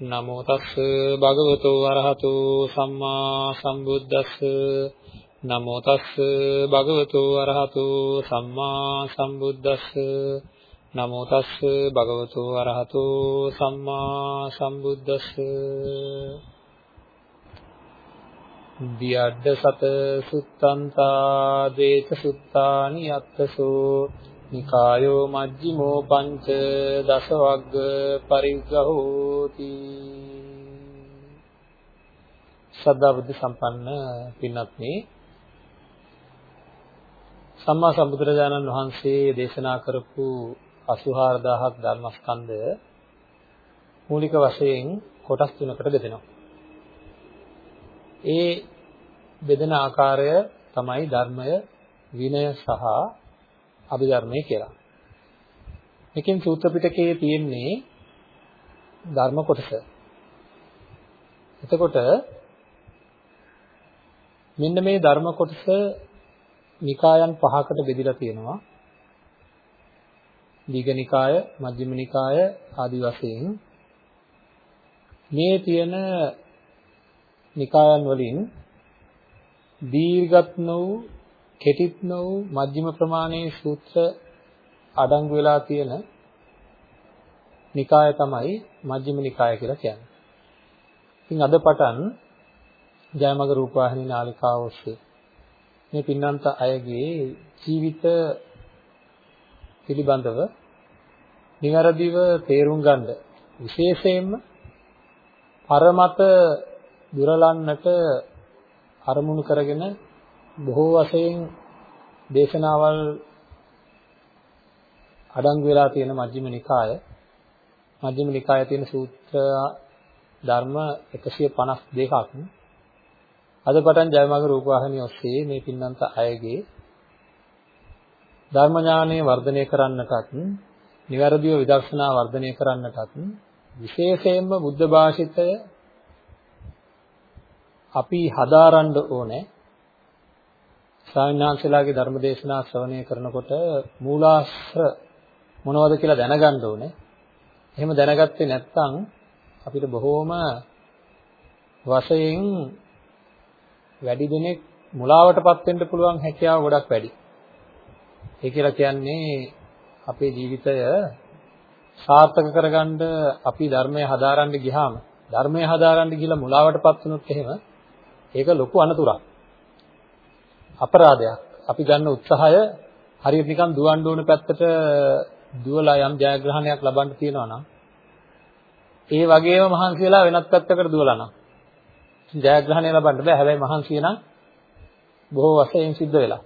නමෝ තස්ස භගවතෝ අරහතෝ සම්මා සම්බුද්දස්ස. නමෝ තස්ස භගවතෝ අරහතෝ සම්මා සම්බුද්දස්ස. නමෝ තස්ස භගවතෝ අරහතෝ සම්මා සම්බුද්දස්ස. දියඩ්ඩ සත සුත්තන්තා දේත සුත්තානි අත්තසෝ. නිකායෝ මජ්ක්‍ධිමෝ පංච දස වග්ග පරිග්‍රහෝති සද්ධා බුද්ධ සම්පන්න පින්වත්නි සම්මා සම්බුදුරජාණන් වහන්සේ දේශනා කරපු 84000ක් ධර්මස්කන්ධය මූලික වශයෙන් කොටස් තුනකට බෙදෙනවා. ඒ බෙදෙන ආකාරය තමයි ධර්මය විනය සහ අභිධර්මය කියලා. මේකෙන් සූත්‍ර පිටකයේ තියෙන්නේ ධර්ම කොටස. එතකොට මෙන්න මේ ධර්ම කොටස නිකායන් පහකට බෙදලා තියෙනවා. දීඝනිකාය, මජ්ක්‍ධිම නිකාය ආදී වශයෙන් මේ තියෙන නිකායන් වලින් දීර්ඝත් නොවු, කෙටිත් නොවු මජ්ක්‍ධිම ප්‍රමාණයේ සූත්‍ර අඩංගු වෙලා තියෙන නිකාය තමයි මජ්ක්‍ධිම නිකාය කියලා කියන්නේ. ඉතින් අද පටන් ජයමග රූපවාහිනී නාලිකාව ඔස්සේ මේ පින්නන්ත අයගේ ජීවිත පිළිබඳව નિවරදිව තේරුම් ගන්න විශේෂයෙන්ම පරමත දුරලන්නට අරමුණු කරගෙන බොහෝ වශයෙන් දේශනාවල් අඩංගු වෙලා තියෙන මජ්ක්‍ධිම නිකාය. මජ්ක්‍ධිම නිකායේ තියෙන සූත්‍ර ධර්ම 152ක් අද පටන් ජයමග රූපවාහිනිය ඔස්සේ මේ පින්නන්ත අයගේ ධර්ම ඥානය වර්ධනය කරන්නටත් නිවැරදිව විදර්ශනා වර්ධනය කරන්නටත් විශේෂයෙන්ම බුද්ධ භාෂිතය අපි හදාරන්න ඕනේ ස්වාමීන් ධර්ම දේශනා ශ්‍රවණය කරනකොට මූලාශ්‍ර මොනවද කියලා දැනගන්න ඕනේ. එහෙම දැනගත්තේ නැත්නම් අපිට බොහෝම වශයෙන් වැඩි දෙනෙක් මුලාවටපත් වෙන්න පුළුවන් හැකියාව ගොඩක් වැඩි. ඒ කියලා කියන්නේ අපේ ජීවිතය සාර්ථක කරගන්න අපි ධර්මය හදාරන්න ගියාම ධර්මය හදාරන්න ගිහලා මුලාවටපත් වුණොත් එහෙම ඒක ලොකු අනතුරක්. අපරාධයක්. අපි ගන්න උත්සාහය හරියට නිකන් දුවන්න ඕන පැත්තට දුවලා යම් ජයග්‍රහණයක් ලබන්න තියෙනවා නම් ඒ වගේම මහන්සි වෙලා වෙනත් පැත්තකට දුවලා නම් ජයග්‍රහණය ලබන්න බෑ. හැබැයි මහන්සිය නම් බොහෝ වශයෙන් සිද්ධ වෙලා.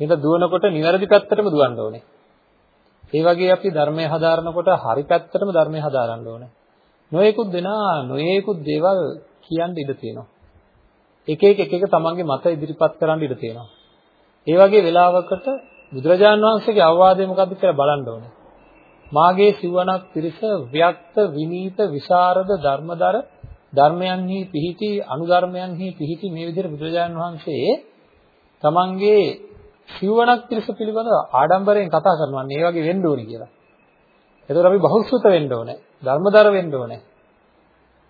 මේක දුවනකොට නිවැරදි පැත්තටම දුවන්න ඕනේ. ඒ වගේ අපි ධර්මය හදාරනකොට හරි පැත්තටම ධර්මය හදාරන්න ඕනේ. නොයෙකුත් දෙනා නොයෙකුත් දේවල් කියන්න ඉඩ තියෙනවා. එක එක එක එක තමන්ගේ මත ඉදිරිපත් කරන්න ඉඩ තියෙනවා. ඒ වගේ වෙලාවකට බුදුරජාණන් වහන්සේගේ අවවාදය මොකද්ද කියලා බලන්න ඕනේ. මාගේ සිවණක් පිරිස ව්‍යක්ත විනීත විශාරද ධර්මදර ධර්මයන්හි පිහිටි අනුධර්මයන්හි පිහිටි මේ විදිහට බුදුරජාණන් වහන්සේ තමන්ගේ සිවණක් පිරිස පිළිබඳව ආඩම්බරයෙන් කතා කරනවා. මේ වගේ වෙන්න ඕනේ කියලා. එතකොට අපි බහුසුත වෙන්න ඕනේ. ධර්මදර වෙන්න ඕනේ.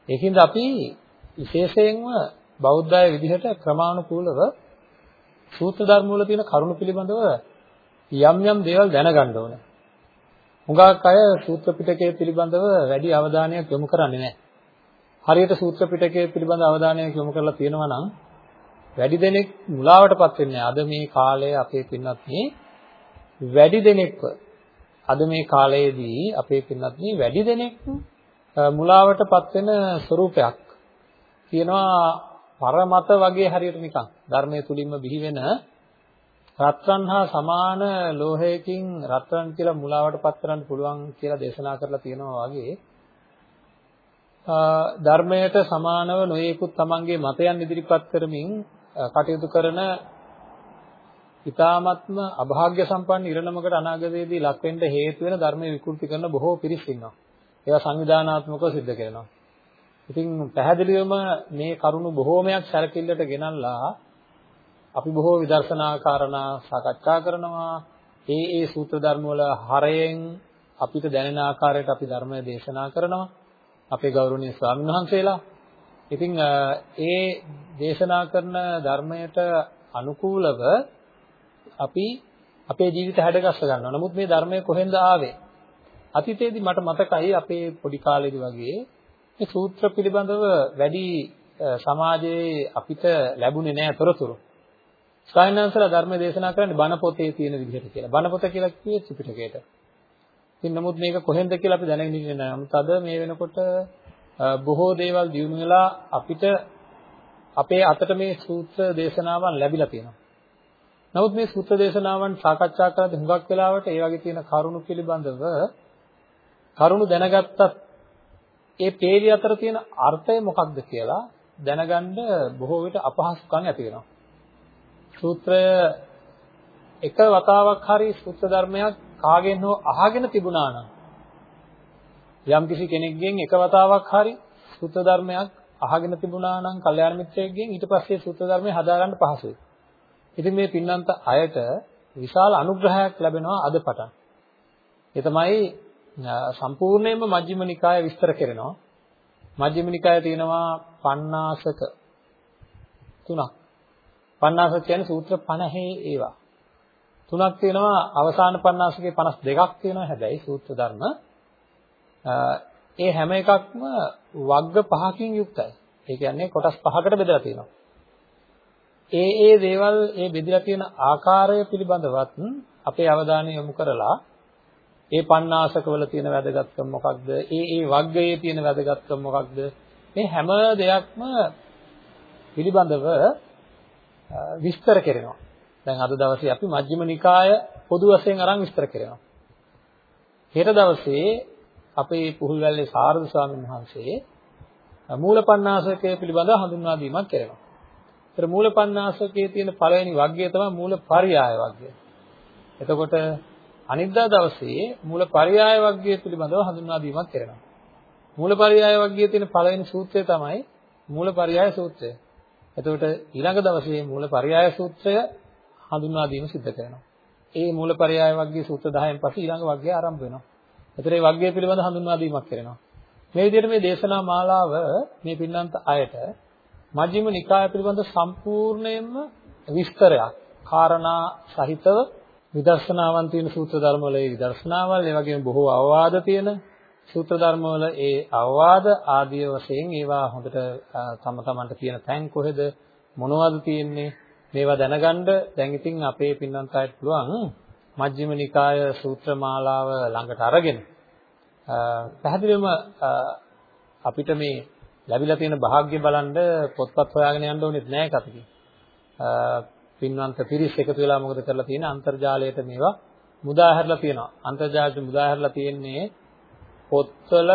ඒකින්ද අපි විශේෂයෙන්ම බෞද්ධය විදිහට ක්‍රමානුකූලව සූත්‍ර ධර්ම වල තියෙන කරුණු පිළිබඳව යම් යම් දේවල් දැනගන්න ඕනේ. හුඟක් අය සූත්‍ර පිටකය පිළිබඳව වැඩි අවධානයක් යොමු කරන්නේ නැහැ. හරියට සූත්‍ර පිටකය පිළිබඳ අවධානයක් යොමු කරලා තියෙනවා නම් වැඩි දෙනෙක් මුලාවටපත් වෙන්නේ අද මේ කාලය අපේ පින්නත් වැඩි දෙනෙක්ව අද මේ කාලයේදී අපේ පින්නත් වැඩි දෙනෙක් මුලාවටපත් වෙන ස්වરૂපයක් කියනවා පරමත වගේ හරියට නිකන් ධර්මයේ තුලින්ම බිහි වෙන රත්රන් හා සමාන ලෝහයකින් රත්රන් කියලා මුලාවටපත් කරන්න පුළුවන් කියලා දේශනා කරලා තියෙනවා වගේ ධර්මයට සමානව නොයෙකුත් තමන්ගේ මතයන් ඉදිරිපත් කරමින් කටයුතු කරන ඊ타ත්ම අභාග්‍ය සම්පන්න ඉරණමකට අනාගතයේදී ලක් වෙන්න හේතු වෙන ධර්මයේ විකෘති කරන බොහෝ පිරිස් ඉන්නවා. ඒවා සංවිධානාත්මකව සිද්ධ කරනවා. ඉතින් පැහැදිලිවම මේ කරුණු බොහෝමයක් සැලකිල්ලට ගෙනල්ලා අපි බොහෝ විදර්ශනා කාරණා සාකච්ඡා කරනවා. ඒ ඒ සූත්‍ර ධර්ම වල හරයෙන් අපිට දැනෙන ආකාරයට අපි ධර්මය දේශනා කරනවා. අපේ ගෞරවනීය ස්වාමීන් වහන්සේලා. ඉතින් ඒ දේශනා කරන ධර්මයට අනුකූලව අපි අපේ ජීවිත හැඩගස්ස ගන්නවා. නමුත් මේ ධර්මය කොහෙන්ද ආවේ? අතීතයේදී මට මතකයි අපේ පොඩි කාලේදී වගේ මේ සූත්‍ර පිළිබඳව වැඩි සමාජයේ අපිට ලැබුණේ නැහැ තොරතුරු. ස්වාමීන් ධර්ම දේශනා කරන්නේ බණ පොතේ තියෙන විදිහට කියලා. බණ පොත කියලා කිව්වේ ත්‍රිපිටකයට. ඉතින් නමුත් මේක කොහෙන්ද කියලා අපි දැනගෙන ඉන්නේ නැහැ. නමුත් අද මේ වෙනකොට බොහෝ දේවල් දිනු වෙලා අපිට අපේ අතට මේ සූත්‍ර දේශනාවන් ලැබිලා තියෙනවා. නමුත් මේ සූත්‍ර දේශනාවන් සාකච්ඡා කරද්දී හුඟක් වෙලාවට ඒ වගේ තියෙන කරුණු පිළිබඳව කරුණු දැනගත්තත් ඒ පේලි අතර තියෙන අර්ථය මොකක්ද කියලා දැනගන්න බොහෝ විට අපහසුකම් ඇති වෙනවා. සූත්‍රය එක වතාවක් හරි සූත්‍ර ධර්මයක් කාගෙන් හෝ අහගෙන තිබුණා නම් යම්කිසි කෙනෙක්ගෙන් එක වතාවක් හරි සූත්‍ර ධර්මයක් අහගෙන තිබුණා නම් කල්යාණ මිත්‍රයෙක්ගෙන් ඊට පස්සේ සූත්‍ර ධර්මය හදාගන්න පහසුයි. ඉතින් මේ පින්නන්ත අයට විශාල අනුග්‍රහයක් ලැබෙනවා අද පටන්. ඒ තමයි සම්පූර්ණයෙන්ම මජ්ක්‍ධිම නිකාය විස්තර කරනවා. මජ්ක්‍ධිම නිකායේ තියෙනවා පණ්ණාසක තුනක්. පණ්ණාසක කියන්නේ සූත්‍ර 50 ඒවා. තුනක් තියෙනවා අවසාන පණ්ණාසකේ 52ක් තියෙනවා හැබැයි සූත්‍ර ධර්ම. ඒ හැම එකක්ම වග්ග පහකින් යුක්තයි. ඒ කියන්නේ කොටස් පහකට බෙදලා තියෙනවා. ඒ ඒ දේවල් ඒ බෙදලා තියෙන ආකාරය පිළිබඳවත් අපේ අවධානය යොමු කරලා ඒ පණ්ණාසකවල තියෙන වැදගත්කම මොකක්ද? ඒ ඒ වග්ගයේ තියෙන වැදගත්කම මොකක්ද? මේ හැම දෙයක්ම පිළිබඳව විස්තර කරනවා. දැන් අද දවසේ අපි මජ්ක්‍ධිම නිකාය පොදු වශයෙන් අරන් විස්තර කරනවා. හෙට දවසේ අපේ පුහුල්වැල්ලේ සාරද ස්වාමීන් වහන්සේ මූලපණ්ණාසකය පිළිබඳව හඳුන්වා දීමක් කරනවා. ඒතර මූලපණ්ණාසකයේ තියෙන පළවෙනි වග්ගය තමයි මූල පරියාය වග්ගය. එතකොට අනිද්දා දවසේ මූල පරියාය වග්ගය පිළිබඳව හඳුන්වා දීමක් කරනවා. මූල පරියාය වග්ගයේ තියෙන පළවෙනි සූත්‍රය තමයි මූල පරියාය සූත්‍රය. එතකොට ඊළඟ දවසේ මූල පරියාය සූත්‍රය හඳුන්වා දීම සිද්ධ කරනවා. ඒ මූල පරියාය වග්ගයේ සූත්‍ර 10න් පස්සේ ඊළඟ වග්ගය ආරම්භ වෙනවා. එතකොට මේ වග්ගය පිළිබඳ හඳුන්වා දීමක් කරනවා. මේ විදිහට මේ දේශනා මාලාව මේ පින්නන්ත අයට මජ්ක්‍ධිම නිකාය පිළිබඳ සම්පූර්ණයෙන්ම විස්තරයක් කාරණා සහිතව විදර්ශනාවන් තියෙන සූත්‍ර ධර්මවල ඒ විදර්ශනාවල් ඒ වගේම බොහෝ අවවාද තියෙන සූත්‍ර ධර්මවල ඒ අවවාද ආදී වශයෙන් ඒවා හොඳට තම තමන්ට තියෙන තැන් කොහෙද මොනවද තියෙන්නේ මේවා දැනගන්න දැන් ඉතින් අපේ පින්නන්ත අයට පුළුවන් මජ්ක්‍ධිම නිකාය සූත්‍ර මාලාව ළඟට අරගෙන පැහැදිලිවම අපිට මේ ලැබිලා තියෙන වාග්ය බලන්න පොත්පත් හොයාගෙන යන්න ඕනෙත් නෑ කතකින්. පින්වන්ත පිරිස් එකතු වෙලා මොකද කරලා තියෙන්නේ අන්තර්ජාලයට මේවා මුදා හැරලා තියෙනවා. අන්තර්ජාලයට මුදා හැරලා තියෙන්නේ පොත්වල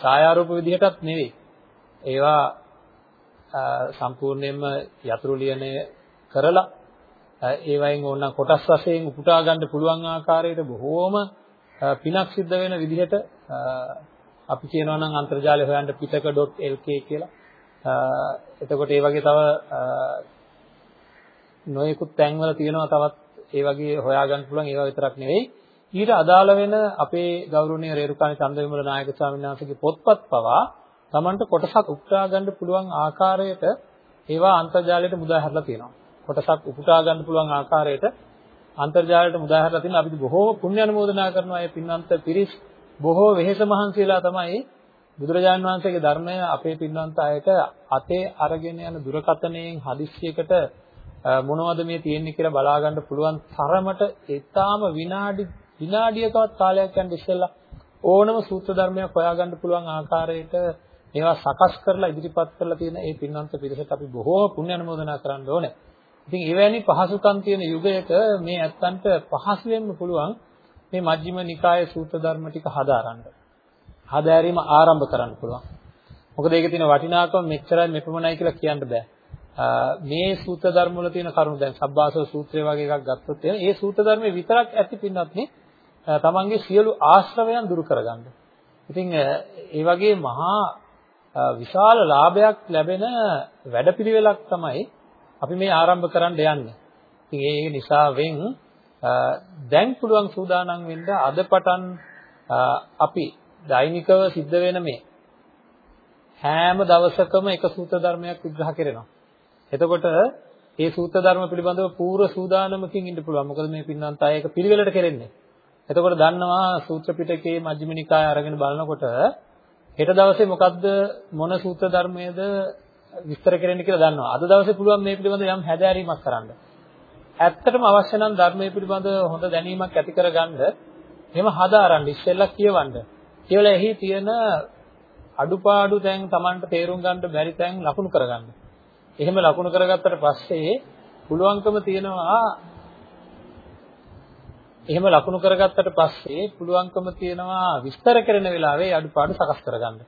ඡායාරූප විදිහටත් නෙවෙයි. ඒවා සම්පූර්ණයෙන්ම යතුරු ලියනය කරලා ඒවයින් ඕන කොටස් වශයෙන් උපුටා ගන්න පුළුවන් ආකාරයට බොහෝම පිනක් සිද්ධ වෙන විදිහට අපි කියනවා නම් අන්තර්ජාලය හොයන්න pitaka.lk කියලා. එතකොට ඒ වගේ තව නොයෙකුත් තැන්වල තියෙනවා තවත් ඒ වගේ හොයාගන්න පුළුවන් ඒවා විතරක් නෙවෙයි. ඊට අදාළ වෙන අපේ ගෞරවනීය රේරුකාණි චන්දවිමල නායක ස්වාමීන් වහන්සේගේ පොත්පත් පවා Tamanට කොටසක් උපුටා ගන්න පුළුවන් ආකාරයට ඒවා අන්තර්ජාලයට මුදා හැරලා තියෙනවා. කොටසක් උපුටා ගන්න පුළුවන් ආකාරයට අන්තර්ජාලයට මුදා හැරලා තියෙන අපි බොහෝ පුණ්‍ය අනුමෝදනා කරනවා. මේ පින්වන්ත පිරිස් බොහෝ වෙහෙස මහන්සියලා තමයි බුදුරජාණන් වහන්සේගේ ධර්මය අපේ පින්වන්ත අයට අතේ අරගෙන යන දුරකතනයෙන් හදිස්සියකට මොනවද මේ තියෙන්නේ කියලා බලා ගන්න පුළුවන් තරමට ඊටාම විනාඩි විනාඩියකවත් කාලයක් යන ඉස්සෙල්ලා ඕනම සූත්‍ර ධර්මයක් හොයාගන්න පුළුවන් ආකාරයට ඒවා සකස් කරලා ඉදිරිපත් කරලා තියෙන ඒ පින්වන්ත පිරිසට අපි බොහෝ පුණ්‍ය අනුමෝදනා කරන්න ඕනේ. ඉතින් එවැනි පහසුකම් තියෙන යුගයක මේ ඇත්තන්ට පහසුවෙන්ම පුළුවන් මේ මජ්ක්‍ධිම නිකායේ සූත්‍ර ධර්ම ටික හදාරන්න. හදාරීම ආරම්භ කරන්න පුළුවන්. මොකද ඒකේ තියෙන වටිනාකම මෙච්චරයි මෙපමණයි කියලා කියන්න බෑ. මේ සූත්‍ර ධර්ම වල තියෙන කරුණු දැන් සබ්බාසව සූත්‍රය වගේ එකක් ගත්තොත් ඒ සූත්‍ර ධර්මයේ විතරක් ඇති පින්නත් නේ තමන්ගේ සියලු ආශ්‍රවයන් දුරු කරගන්න. ඉතින් ඒ වගේ මහා විශාල ලාභයක් ලැබෙන වැඩපිළිවෙලක් තමයි අපි මේ ආරම්භ කරන්න යන්නේ. ඉතින් ඒ නිසාවෙන් දැන් පුළුවන් සූදානම් වෙන්න අද පටන් අපි දෛනිකව සිද්ධ වෙන මේ හැම දවසකම එක සූත්‍ර ධර්මයක් විග්‍රහ කරනවා. එතකොට මේ සූත්‍ර ධර්ම පිළිබඳව පූර්ව සූදානමකින් ඉන්න පුළුවන්. මොකද මේ පින්නන්ත අය එක පිළිවෙලට කෙරෙන්නේ. එතකොට දන්නවා සූත්‍ර පිටකයේ මජ්ක්‍ධිම නිකාය අරගෙන බලනකොට හෙට දවසේ මොකද්ද මොන සූත්‍ර ධර්මයේද විස්තර කරන්න කියලා දන්නවා. අද දවසේ පුළුවන් මේ පිළිබඳව යම් හැදෑරීමක් කරන්න. ඇත්තටම අවශ්‍ය නම් ධර්මයේ පිළිබඳව හොඳ දැනීමක් ඇති කරගන්න එහෙම හදාරන්න ඉස්සෙල්ලා කියවන්න. කියලා එහි තියෙන අඩුපාඩු තැන් Tamanට තේරුම් ගන්න බැරි තැන් ලකුණු කරගන්න. එහෙම ලකුණු කරගත්තට පස්සේ පුළුවන්කම තියෙනවා එහෙම ලකුණු කරගත්තට පස්සේ පුළුවන්කම තියෙනවා විස්තර කරන වෙලාවේ අඩුපාඩු සකස් කරගන්න.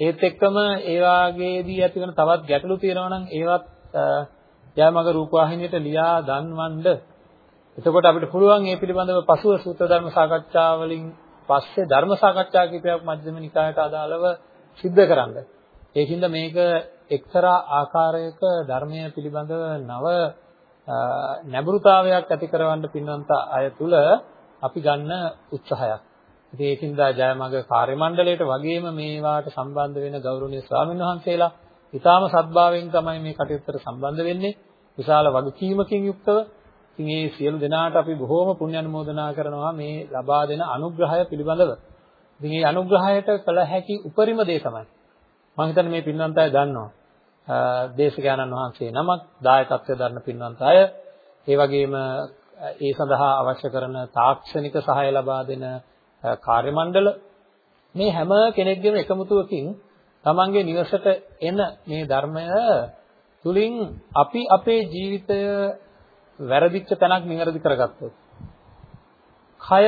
ඒත් එක්කම ඒ වාගේදී ඇතිවන තවත් ගැටලු තියෙනවා නම් ඒවත් යාමග රූපවාහිනියට ලියා දන්වන්න. එතකොට අපිට පුළුවන් මේ පිළිබඳව පසුව සූත්‍ර ධර්ම සාකච්ඡා වලින් පස්සේ ධර්ම සාකච්ඡා කිපයක් මධ්‍යම නිකායට අදාළව සිද්ධ කරන්න. ඒකින්ද මේක එක්තරා ආකාරයක ධර්මය පිළිබඳව නව නැඹුරුතාවයක් ඇති කරවන්න පින්වන්ත අය තුල අපි ගන්න උත්සාහයක්. ඉතින් ඒකින්ද ජයමග කාර්ය මණ්ඩලයට වගේම මේවාට සම්බන්ධ වෙන ගෞරවනීය ස්වාමීන් වහන්සේලා ඊටාම සත්භාවයෙන් තමයි මේ කටයුත්තට සම්බන්ධ වෙන්නේ. විශාල වගකීමකින් යුක්තව. ඉතින් මේ සියලු දෙනාට අපි බොහෝම පුණ්‍ය අනුමෝදනා කරනවා මේ ලබා දෙන අනුග්‍රහය පිළිබඳව. ඉතින් මේ අනුග්‍රහයට කළ හැකි උපරිම දේ තමයි. මම හිතන්නේ මේ පින්වන්ත අය දන්නවා. දේශකයන්න් වහන්සේ නමක් දායකත්වයෙන් දරන පින්වන්ත අය. ඒ වගේම ඒ සඳහා අවශ්‍ය කරන තාක්ෂණික සහාය ලබා දෙන කාර්ය මණ්ඩල මේ හැම කෙනෙක්ගේම එකමුතුවකින් තමන්ගේ නිවසට එන මේ ධර්මය තුලින් අපි අපේ ජීවිතය වැරදිච්ච තැනක් නිවැරදි කරගත්තොත් කය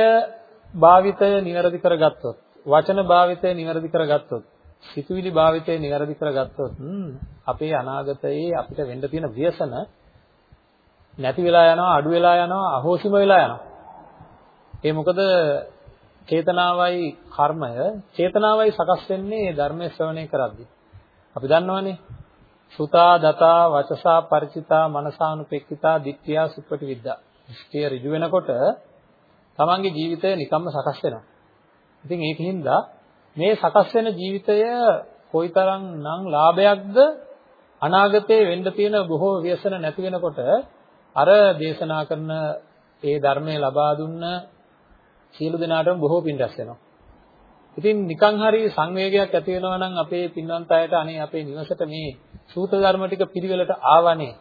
භාවිතය නිවැරදි කරගත්තොත් වචන භාවිතය නිවැරදි කරගත්තොත් සිතුවිලි භාවිතය નિවරදි කරගත්තොත් අපේ අනාගතයේ අපිට වෙන්න තියෙන ව්‍යසන නැති වෙලා යනවා අඩු වෙලා යනවා අහෝසිම වෙලා යනවා. ඒ මොකද චේතනාවයි කර්මය. චේතනාවයි සකස් වෙන්නේ ධර්මයේ ශ්‍රවණය කරද්දී. අපි දන්නවනේ සුතා දතා වචසා ಪರಿචිතා මනසානුපෙක්කිතා දිට්ඨියා සුප්පටි විද්දා දෘෂ්ටිය ඍජු වෙනකොට තමන්ගේ ජීවිතය නිකම්ම සකස් වෙනවා. ඉතින් ඒකින්දා මේ සකස් වෙන ජීවිතය කොයිතරම් නම් ලාභයක්ද අනාගතේ වෙන්න තියෙන බොහෝ ව්‍යසන නැති වෙනකොට අර දේශනා කරන ඒ ධර්මය ලබා දුන්න සියලු දෙනාටම බොහෝ පින් රැස් වෙනවා. ඉතින් නිකන් හරි සංවේගයක් ඇති වෙනවා නම් අපේ පින්වන්ත අයට අනේ අපේ නිවසට මේ සූත්‍ර ධර්ම ටික පිළිවෙලට ආවනේ.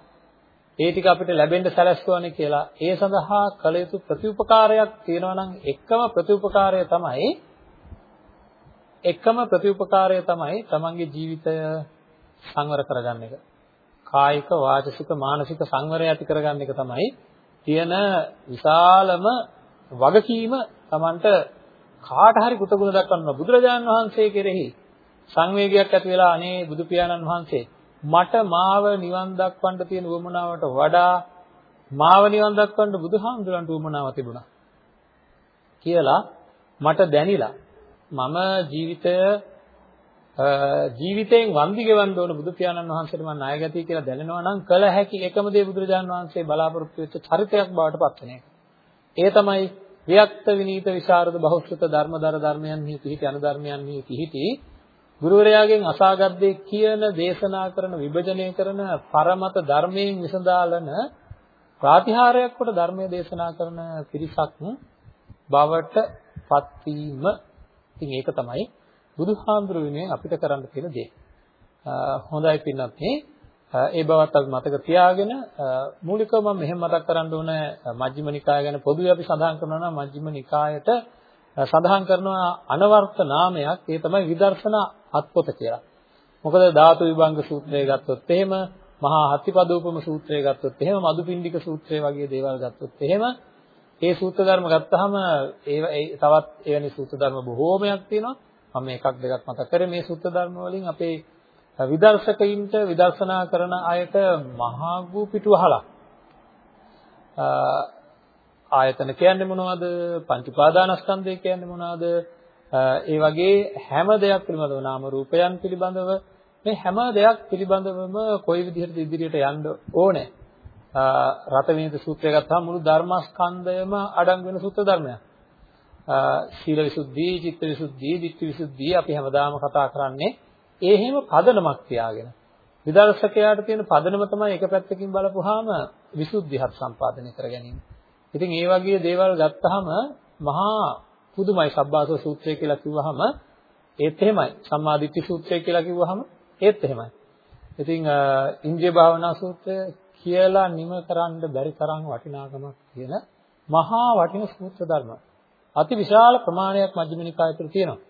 ඒ ටික අපිට ලැබෙන්න සැලැස්වන්නේ කියලා. ඒ සඳහා කළ යුතු ප්‍රතිඋපකාරයක් තියෙනවා නම් එකම ප්‍රතිඋපකාරය තමයි එකම ප්‍රතිඋපකාරය තමයි තමන්ගේ ජීවිතය සංවර කරගන්න එක. කායික වාචික මානසික සංවරය ඇති කරගන්න එක තමයි තියෙන විශාලම වගකීම තමන්ට කාට හරි කෘතගුණ දක්වන්න බුදුරජාණන් වහන්සේ කෙරෙහි සංවේගයක් ඇති වෙලා අනේ බුදු පියාණන් වහන්සේ මට මාව නිවන් දක්වන්න තියෙන උවමනාවට වඩා මාව නිවන් දක්වන්න බුදුහාමුදුරන්ට උවමනාව තිබුණා කියලා මට දැනිලා මම ජීවිතය ජීවිතයෙන් වන්දි ගෙවන්න ඕන බුදු පියාණන් වහන්සේට මම ණයගතිය කියලා දැනෙනවා නම් කළ හැකි එකම දේ බුදුරජාණන් වහන්සේ බලාපොරොත්තු වෙච්ච චරිතයක් බවට පත් වෙන එක. ඒ තමයි වික්ත විනීත විශාරද බහුශ්‍රත ධර්මදර ධර්මයන්හි පිහිටි අනුධර්මයන්හි පිහිටි ගුරුවරයාගෙන් අසාගත් දේ කියන දේශනා කරන විභජනය කරන පරමත ධර්මයෙන් විසඳාලන ප්‍රාතිහාරයක් කොට ධර්මයේ දේශනා කරන පිරිසක් බවට පත්වීම ඉතින් ඒක තමයි බුදුහාමුදුරුවනේ අපිට කරන්න තියෙන දේ. හොඳයි පින්නත් ඒ බවත් අපි මතක තියාගෙන මූලිකව මම මෙහෙම මතක් කරන්න ඕන මජ්ක්‍ධිම නිකාය ගැන පොදුවේ අපි සඳහන් කරනවා නම් මජ්ක්‍ධිම නිකායට සඳහන් කරනවා අනවර්ථ නාමයක් ඒ තමයි විදර්ශනා අත්පොත කියලා. මොකද ධාතු විභංග සූත්‍රය ගත්තොත් එහෙම මහා හත්තිපදෝපම සූත්‍රය ගත්තොත් එහෙම මදුපිණ්ඩික සූත්‍රය වගේ දේවල් ගත්තොත් එහෙම ඒ සූත්‍ර ධර්ම ගත්තාම ඒ තවත් එවැනි සූත්‍ර ධර්ම බොහෝමයක් තියෙනවා. මම එකක් දෙකක් මතක් කරේ මේ සූත්‍ර ධර්ම වලින් අපේ විදර්ශකයින්ට විදර්ශනා කරන අයට මහා වූ පිටුවහලක්. ආයතන කියන්නේ මොනවද? පංච උපාදානස්කන්ධය කියන්නේ මොනවද? ඒ වගේ හැම දෙයක් පිළිබඳව නාම රූපයන් පිළිබඳව මේ හැම දෙයක් පිළිබඳවම කොයි විදිහට ඉදිරියට යන්න ඕනේ? රතවිනිත සූත්‍රය ගත්තාම මුළු ධර්මස්කන්ධයම අඩංගු වෙන සූත්‍ර ධර්මයක් සීල විසුද්ධි, චිත්ත විසුද්ධි, ditthi විසුද්ධි අපි හැමදාම කතා කරන්නේ ඒ හැම පදනමක් තියාගෙන. විදර්ශකයාට තියෙන පදනම තමයි එක පැත්තකින් බලපුවාම විසුද්ධියත් සම්පාදනය කර ගැනීම. ඉතින් ඒ වගේ දේවල් ගත්තාම මහා පුදුමයි සබ්බාසව සූත්‍රය කියලා කිව්වහම ඒත් එහෙමයි. සම්මා දිට්ඨි සූත්‍රය කියලා කිව්වහම ඒත් එහෙමයි. ඉතින් ඉන්ද්‍රිය භාවනා සූත්‍රය කියලා නිම කරන්න බැරි තරම් වටිනාකමක් තියෙන මහා වටින සූත්‍ර ධර්ම. අති විශාල ප්‍රමාණයක් මජ්ක්‍ධිම නිකාය තුළ තියෙනවා.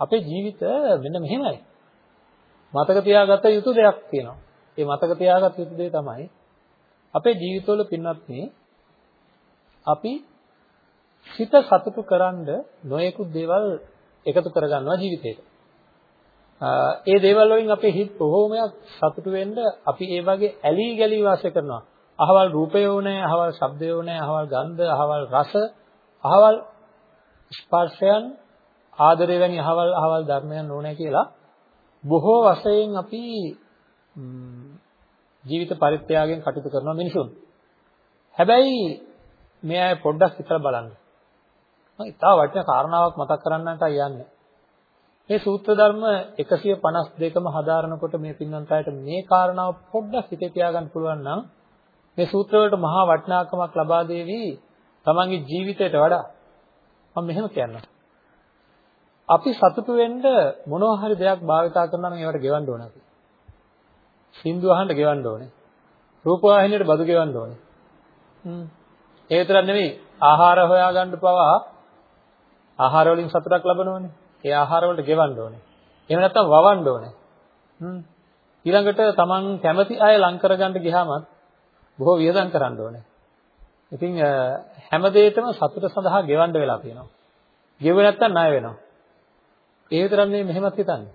අපේ ජීවිත මෙන්න මෙහෙමයි. මතක තියාගත යුතු දෙයක් තියෙනවා. ඒ මතක තියාගත යුතු දේ තමයි අපේ ජීවිතවල පින්වත්නි අපි සිත සතුටු කරන්ඩ නොයෙකුත් දේවල් එකතු කරගන්නවා ජීවිතේට. ඒ දේවල් වලින් අපේ හිත බොහෝමයක් සතුටු වෙන්න අපි ඒ වගේ ඇලී ගැලී වාසය කරනවා. අහවල් රූපය ඕනේ, අහවල් ශබ්දය ඕනේ, අහවල් ගන්ධ, අහවල් රස, අහවල් ස්පර්ශයන් ආදරය වැනි අහවල් අහවල් ධර්මයන් ඕනේ කියලා බොහෝ වශයෙන් අපි ජීවිත පරිත්‍යාගයෙන් කටයුතු කරන මිනිසුන්. හැබැයි මේ අය පොඩ්ඩක් හිතලා බලන්න. මම ඉතාල වටිනා කාරණාවක් මතක් කරන්නටයි යන්නේ. මේ සූත්‍ර ධර්ම 152ම හදාරනකොට මේ පින්නන්තයට මේ කාරණාව පොඩ්ඩක් හිතේ තියාගන්න පුළුවන් නම් මේ සූත්‍ර වලට මහා වටිනාකමක් ලබා දෙවි තමන්ගේ ජීවිතයට වඩා මම මෙහෙම කියන්නම්. අපි සතුටු වෙන්න මොනවා හරි දෙයක් භාවිතා කරනවා නම් ඒවට ගෙවන්න ඕන අපි. සින්දු අහන්න ගෙවන්න ඕනේ. රූපවාහිනියට බදු ගෙවන්න ඕනේ. හ්ම්. ඒ විතරක් නෙවෙයි ආහාර හොයාගන්න පවා ආහාර වලින් සතුටක් ලබනවනේ. ඒ ආහාර වලට ගෙවන්න ඕනේ. එහෙම නැත්නම් වවන්න ඕනේ. හ්ම්. ඊළඟට Taman කැමති අය ලං කරගන්න ගියාමත් බොහෝ වියදම් කරන්න ඕනේ. ඉතින් හැම දෙයකම සතුට සඳහා ගෙවන්න වෙලා තියෙනවා. ගෙව නැත්තම් ණය වෙනවා. ඒ විතරක් නෙමෙයි මෙහෙමත් හිතන්නේ.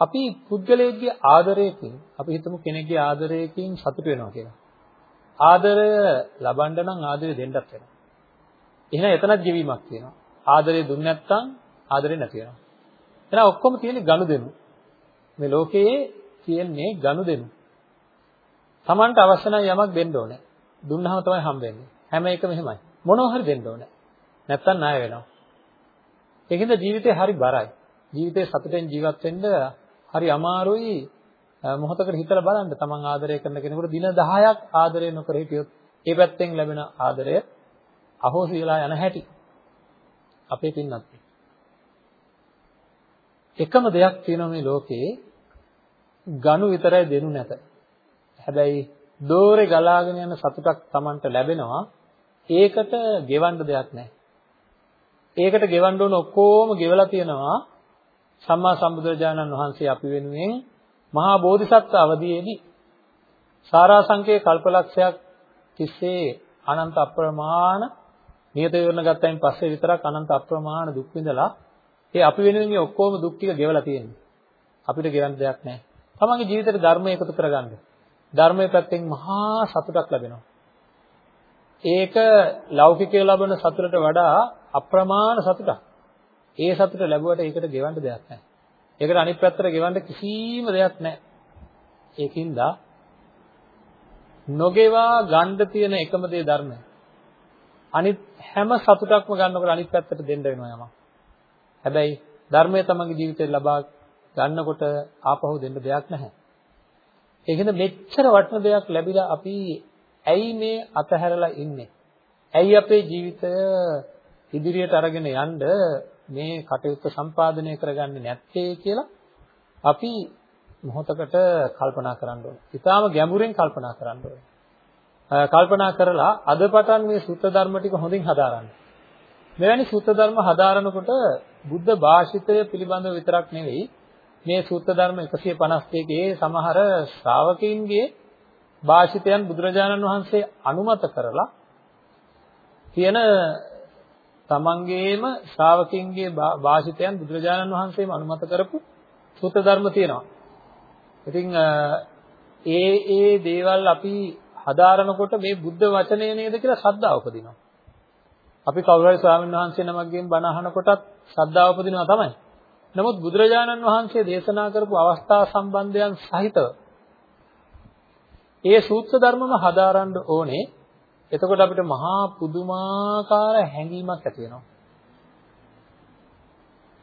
අපි පුද්ගලයෙක්ගේ ආදරයකින් අපි හිතමු කෙනෙක්ගේ ආදරයකින් සතුට වෙනවා කියලා. ආදරය ලබන්න නම් ආදරය දෙන්නත් වෙනවා. එහෙනම් එතනත් ගෙවීමක් තියෙනවා. ආදරය දුන්නේ නැත්නම් ආදරේ නැති වෙනවා. එහෙනම් ඔක්කොම තියෙන්නේ ගනුදෙනු. මේ ලෝකයේ තියෙන්නේ ගනුදෙනු. Tamanට අවශ්‍ය නම් යමක් දෙන්න ඕනේ. දුන්නාම තමයි හම්බෙන්නේ. හැම එකම එහෙමයි. මොනවා හරි දෙන්න ඕනේ. නැත්තම් ණය වෙනවා. ඒකින්ද ජීවිතේ හරි බරයි. ජීවිතේ සතුටෙන් ජීවත් වෙන්න හරි අමාරුයි. මොහොතකට හිතලා බලන්න තමන් ආදරය කරන කෙනෙකුට දින 10ක් ආදරය නොකර හිටියොත් ඒ පැත්තෙන් ලැබෙන ආදරය අහෝසි වෙලා යන හැටි අපේ පින්නත් එකම දෙයක් තියෙනවා මේ ලෝකේ ගනු විතරයි දෙනු නැත. හැබැයි දෝරේ ගලාගෙන යන සතුටක් Tamanට ලැබෙනවා. ඒකට ගෙවන්න දෙයක් නැහැ. ඒකට ගෙවන්න ඕන ඔක්කොම ගෙවලා තියෙනවා සම්මා සම්බුදුරජාණන් වහන්සේ අපි වෙනුවෙන් මහා බෝධිසත්ව අවදීයේදී සාරාංශකේ කල්පලක්ෂයක් තිස්සේ අනන්ත අප්‍රමාණ නියත විවරණ ගත්තයින් පස්සේ විතරක් අනන්ත අප්‍රමාණ දුක් විඳලා ඒ අපි වෙනුවෙන් මේ ඔක්කොම දුක් ටික ගෙවලා තියෙන්නේ. අපිට ගෙවන්න දෙයක් නැහැ. තමන්ගේ ජීවිතේට ධර්මය එකතු කරගන්න. ධර්මයේ පැත්තෙන් මහා සතුටක් ලැබෙනවා. ඒක ලෞකිකයේ ලබන සතුටට වඩා අප්‍රමාණ සතුටක්. ඒ සතුට ලැබුවට ඒකට ගෙවන්න දෙයක් නැහැ. ඒකට අනිත් පැත්තට ගෙවන්න කිසිම දෙයක් නැහැ. ඒකින්ද නොගෙවා ගන්න තියෙන එකම දේ ධර්මය. අනිත් හැම සතුටක්ම ගන්නකොට අනිත් පැත්තට දෙන්න වෙනවා යමක්. හැබැයි ධර්මය තමන්ගේ ජීවිතේ ලබා ගන්නකොට ආපහු දෙන්න දෙයක් නැහැ. ඒකෙන්ද මෙච්චර වටින දෙයක් ලැබිලා අපි ඇයි මේ අතහැරලා ඉන්නේ? ඇයි අපේ ජීවිතය ඉදිරියට අරගෙන යන්න මේ කටයුත්ත සම්පාදනය කරගන්නේ නැත්තේ කියලා අපි මොහොතකට කල්පනා කරන්න ඕනේ. ඊටාම ගැඹුරෙන් කල්පනා කරන්න ඕනේ. කල්පනා කරලා අද පටන් මේ සුත්ත ධර්ම ටික හොඳින් හදාරන්න. මෙවැනි සුත්ත ධර්ම හදාරනකොට බුද්ධ භාෂිතය පිළිබඳව විතරක් නෙවෙයි මේ සූත්‍ර ධර්ම 152 සමහර ශ්‍රාවකයින්ගේ භාෂිතයන් බුදුරජාණන් වහන්සේ අනුමත කරලා තියෙන තමන්ගේම ශ්‍රාවකින්ගේ භාෂිතයන් බුදුරජාණන් වහන්සේම අනුමත කරපු සූත්‍ර ධර්ම තියෙනවා. ඉතින් ඒ ඒ දේවල් අපි හදාරනකොට මේ බුද්ධ වචනය නේද කියලා ශ්‍රද්ධාව උපදිනවා. අපි කවුරු හරි ස්වාමීන් වහන්සේ නමක්ගෙන් බණ අහනකොටත් ශ්‍රද්ධාව උපදිනවා තමයි. නමුත් බුදුරජාණන් වහන්සේ දේශනා කරපු අවස්ථා සම්බන්ධයන් සහිතව ඒ සූත්‍ර ධර්මම හදාරන්න ඕනේ. එතකොට අපිට මහා පුදුමාකාර හැඟීමක් ඇති වෙනවා.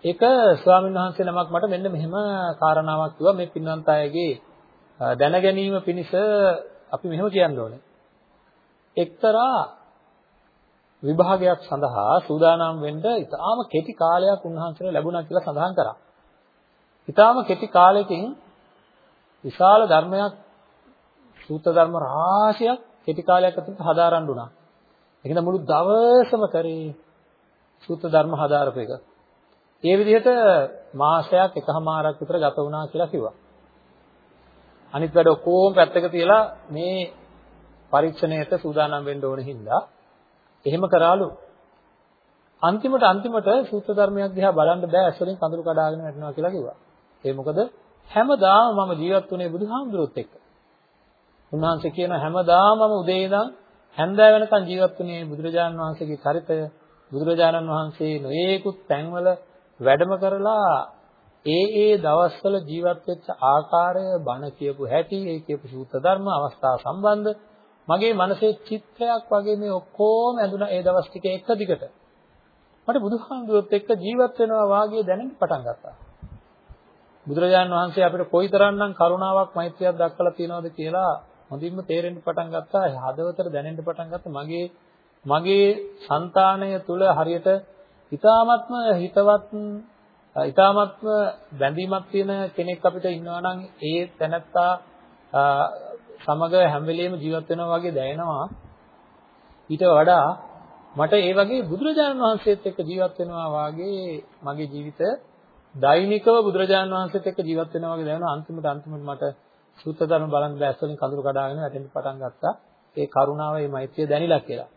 ඒක ස්වාමීන් වහන්සේ නමක් මට මෙන්න මෙහෙම කාරණාවක් කිව්වා මේ පින්වන්ත අයගේ දැන ගැනීම පිණිස අපි මෙහෙම කියන්න ඕනේ. එක්තරා විභාගයක් සඳහා සූදානම් වෙන්න ඉතාම කෙටි කාලයක් උන්වහන්සේට ලැබුණා කියලා සඳහන් කරා. ඉතාම කෙටි කාලෙකින් විශාල ධර්මයක් සූත්‍ර ධර්ම රාශියක් කෙටි කාලයක් ඇතුළත හදාරන්න උනා. ඒකද මුළු දවසම කරේ සූත්‍ර ධර්ම හදාරපු එක. ඒ විදිහට මාසයක් එකහමාරක් විතර ගත වුණා කියලා කිව්වා. අනිත් වැඩ ඔක්කොම පැත්තක තියලා මේ පරීක්ෂණයට සූදානම් වෙන්න ඕන හින්දා එහෙම කරාලු. අන්තිමට අන්තිමට සූත්‍ර ධර්මයක් දිහා බලන්න බෑ ඇස් වලින් කඳුළු කඩාගෙන වැටෙනවා කියලා කිව්වා. ඒ මොකද හැමදාම මම ජීවත් වුණේ බුදුහාමුදුරුවොත් එක්ක. උන්වහන්සේ කියන හැමදාම මම උදේ ඉඳන් හැන්දෑව වෙනකන් ජීවත් වුණේ බුදුරජාණන් වහන්සේගේ චරිතය බුදුරජාණන් වහන්සේ නොයේකුත් තැන්වල වැඩම කරලා ඒ ඒ දවස්වල ජීවත් වෙච්ච ආකාරය බණ කියපු හැටි ඒ කියපු සූත්‍ර ධර්ම අවස්ථා සම්බන්ධ මගේ මනසේ චිත්‍රයක් වගේ මේ ඔක්කොම ඇඳුනා ඒ දවස් ටිකේ එක දිගට. මට බුදුහාමුදුරුවොත් එක්ක ජීවත් වෙනවා වාගේ දැනෙන්න පටන් ගත්තා. බුදුරජාණන් වහන්සේ අපිට කොයිතරම්නම් කරුණාවක් මෛත්‍රියක් දක්වලා තියෙනවද කියලා හොඳින්ම තේරෙන්න පටන් ගත්තා. හදවතට දැනෙන්න පටන් ගත්තා මගේ මගේ సంతාණය තුල හරියට ඊ타මත්ම හිතවත් ඊ타මත්ම බැඳීමක් තියෙන කෙනෙක් අපිට ඉන්නවා නම් ඒ තැනත්තා සමග හැම වෙලෙම ජීවත් වෙනවා වගේ දැනෙනවා ඊට වඩා මට ඒ වගේ බුදුරජාණන් වහන්සේත් එක්ක ජීවත් වෙනවා වාගේ මගේ ජීවිත දෛනිකව බුදුරජාණන් වහන්සේත් එක්ක ජීවත් වෙනවා වගේ දැනෙනවා අන්තිමට අන්තිමට මට සූත්‍ර ධර්ම බලන් බැස් වලින් කඳුළු කඩාගෙන වැටෙන්න පටන් ගත්තා ඒ කරුණාව ඒ මෛත්‍රිය දැනිලා කියලා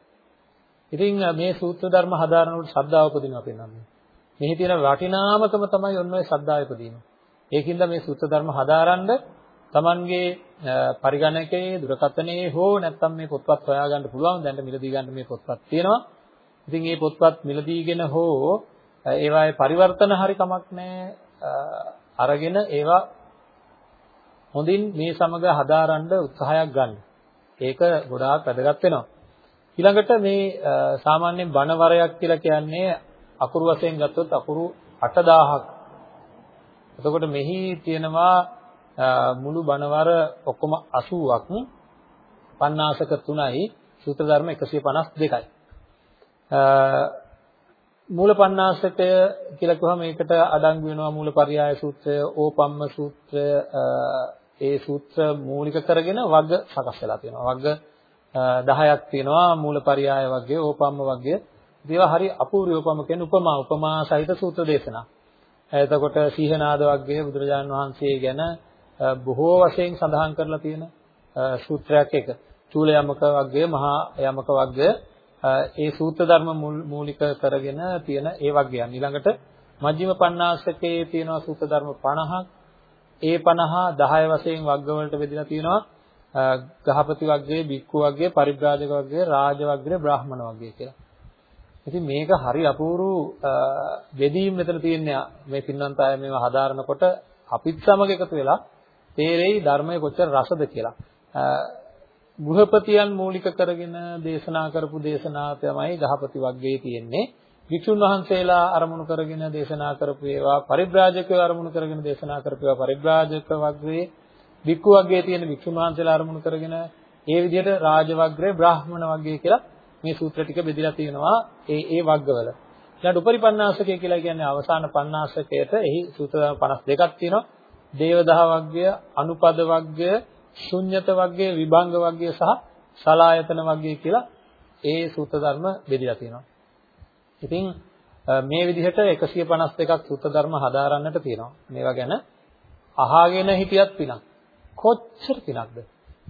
ඉතින් මේ සූත්‍ර ධර්ම හදාරනකොට ශ්‍රද්ධාව උපදිනවා පෙන්වන්නේ. මෙහි තියෙන වටිනාමකම තමයි ඔන්න ඔය ශ්‍රද්ධාව උපදීම. ඒකින්ද මේ සූත්‍ර ධර්ම හදාරන්න Tamanගේ පරිගණකයේ දුරකථනයේ හෝ නැත්නම් මේ පොත්පත් හොයාගන්න පුළුවන්. දැන් මිලදී ගන්න මේ පොත්පත් තියෙනවා. ඉතින් මේ පොත්පත් මිලදීගෙන හෝ ඒවායේ පරිවර්තන හරි කමක් නැහැ. අරගෙන ඒවා හොඳින් මේ සමග හදාරන්න උත්සාහයක් ගන්න. ඒක ගොඩාක් වැදගත් වෙනවා. ඊළඟට මේ සාමාන්‍යයෙන් බණවරයක් කියලා කියන්නේ අකුරු වශයෙන් ගත්තොත් අකුරු 8000ක්. එතකොට මෙහි තියෙනවා මුළු බණවර ඔක්කොම 80ක් පඤ්ඤාසක 3යි සූත්‍ර ධර්ම 152යි. මූල පඤ්ඤාසකය කියලා කිව්වම මේකට අඩංගු වෙනවා මූලපරියාය සූත්‍රය, ඕපම්ම සූත්‍රය, ඒ සූත්‍ර මූලික කරගෙන වග්ග සකස් වෙලා තියෙනවා. වග්ග 10ක් තියෙනවා මූලපරියාය වර්ගය, ඕපම්ම වර්ගය. ඒවා හරි අපූර්ව උපම කියන්නේ උපමා උපමා සහිත සූත්‍ර දේශනා. එතකොට සීහනාද වර්ගය බුදුරජාණන් වහන්සේ ගැන බොහෝ වශයෙන් සඳහන් කරලා තියෙන සූත්‍රයක් එක. චූල යමක වර්ගය, මහා යමක වර්ගය ඒ සූත්‍ර ධර්ම මූලික කරගෙන තියෙන ඒ වර්ගයන්. ඊළඟට මජ්ක්‍ධිම පඤ්ඤාසකයේ තියෙන සූත්‍ර ධර්ම 50ක්. ඒ 50 10 වශයෙන් වර්ග වලට බෙදලා තියෙනවා. ගහපති වර්ගයේ, බික්කු වර්ගයේ, පරිබ්‍රාජක වර්ගයේ, රාජ වර්ගයේ, බ්‍රාහ්මණ වර්ගයේ කියලා. ඉතින් මේක හරි අපූර්ව බෙදීම් මෙතන තියෙන්නේ මේ පින්නන්ත අය මේවා හදාරනකොට අපිත් සමග එකතු වෙලා තේරෙයි ධර්මයේ කොච්චර රසද කියලා. ගෘහපතියන් මූලික කරගෙන දේශනා කරපු දේශනා තමයි ගහපති වර්ගයේ තියෙන්නේ. වික්ෂුන් වහන්සේලා අරමුණු කරගෙන දේශනා කරපු ඒවා පරිබ්‍රාජකව අරමුණු කරගෙන දේශනා කරපු ඒවා පරිබ්‍රාජක වර්ගයේ වික්කු වර්ගයේ තියෙන වික්ෂුන් වහන්සේලා අරමුණු කරගෙන ඒ විදිහට රාජ වර්ගයේ බ්‍රාහ්මණ වර්ගයේ කියලා මේ සූත්‍ර ටික බෙදලා තියෙනවා ඒ ඒ වර්ගවල. ඊළඟ උපරිපන්නාසකය කියලා කියන්නේ අවසාන පන්නාසකයට එහි සූත්‍ර 52ක් තියෙනවා. දේවදහ වර්ගය, අනුපද වර්ගය, ශුන්්‍යත වර්ගය, විභංග වර්ගය සහ සලායතන වර්ගය කියලා ඒ සූත්‍ර ධර්ම බෙදලා තියෙනවා. ඉතින් මේ විදිහට 152ක් සූත්‍ර ධර්ම හදාරන්නට තියෙනවා. මේවා ගැන අහගෙන හිටියත් පිනක්. කොච්චර පිනක්ද?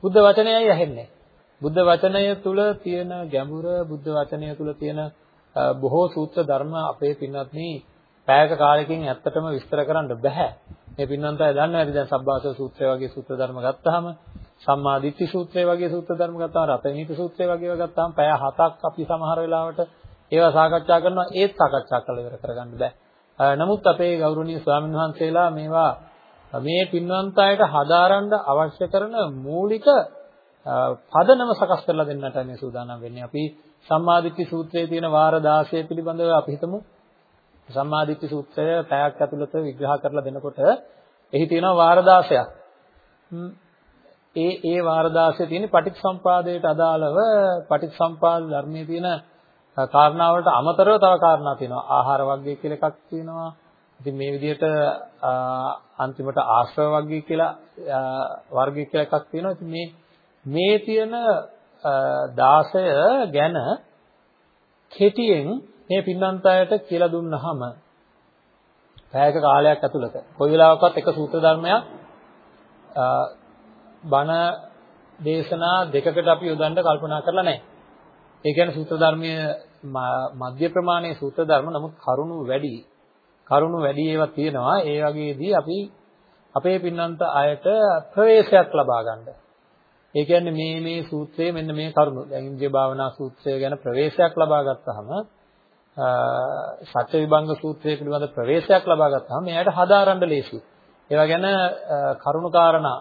බුද්ධ වචනයයි ඇහෙන්නේ. බුද්ධ වචනය තුල තියෙන ගැඹුර, බුද්ධ වචනය තුල තියෙන බොහෝ සූත්‍ර ධර්ම අපේ පින්වත්නි පැයක කාලෙකින් ඇත්තටම විස්තර කරන්න බෑ. මේ පින්නන්ත අය දන්නවා ඇති දැන් සබ්බාසව සූත්‍රය වගේ සූත්‍ර ධර්ම ගත්තාම සම්මා දිට්ඨි සූත්‍රය වගේ සූත්‍ර ධර්ම ගත්තාම රතනිත සූත්‍රය වගේ ඒවා ගත්තාම පැය 7ක් අපි සමහර වෙලාවට ඒවා සාකච්ඡා කරනවා ඒත් සාකච්ඡා කරලා ඉවර කරගන්න බෑ. නමුත් අපේ ගෞරවනීය ස්වාමීන් වහන්සේලා මේවා මේ පින්වන්ත අයට හදාරන්න අවශ්‍ය කරන මූලික පදනම සකස් කරලා දෙන්නට මේ සූදානම් වෙන්නේ. අපි සම්මාදිට්ඨි සූත්‍රයේ තියෙන වාර 16 පිළිබඳව අපි හිතමු. සම්මාදිට්ඨි සූත්‍රය පැයක් ඇතුළත විග්‍රහ කරලා දෙනකොට එහි තියෙනවා වාර 16ක්. ඒ ඒ වාර 16 තියෙන පටිච්චසම්පාදයට අදාළව පටිච්චසම්පාද ධර්මයේ තියෙන කාරණාවලට අමතරව තව කාරණා තියෙනවා. ආහාර වර්ගය කියලා එකක් තියෙනවා. ඉතින් මේ විදිහට අන්තිමට ආශ්‍රව වර්ගය කියලා වර්ගය කියලා එකක් තියෙනවා. ඉතින් මේ මේ තියෙන 16 ගැන කෙටියෙන් මේ පින්නන්ත අයට කියලා දුන්නාම පැයක කාලයක් ඇතුළත කොයි වෙලාවකවත් එක සූත්‍ර ධර්මයක් බණ දේශනා දෙකකට අපි යොදන්න කල්පනා කරලා නැහැ. ඒ කියන්නේ සූත්‍ර ධර්මයේ මධ්‍ය ප්‍රමාණයේ සූත්‍ර ධර්ම නමුත් කරුණු වැඩි. කරුණු වැඩි ඒවා තියෙනවා. ඒ වගේදී අපි අපේ පින්නන්ත අයට ප්‍රවේශයක් ලබා ගන්න. ඒ කියන්නේ මේ මේ සූත්‍රයේ මෙන්න මේ කරුණු. දැන් ඉන්ද්‍රිය භාවනා සූත්‍රය ගැන ප්‍රවේශයක් ලබා ගත්තාම සත්‍ය විභංග සූත්‍රය පිළිබඳ ප්‍රවේශයක් ලබා ගත්තාම එයාට හදාරන්න ලේසියි. ඒවා ගැන කරුණු කාරණා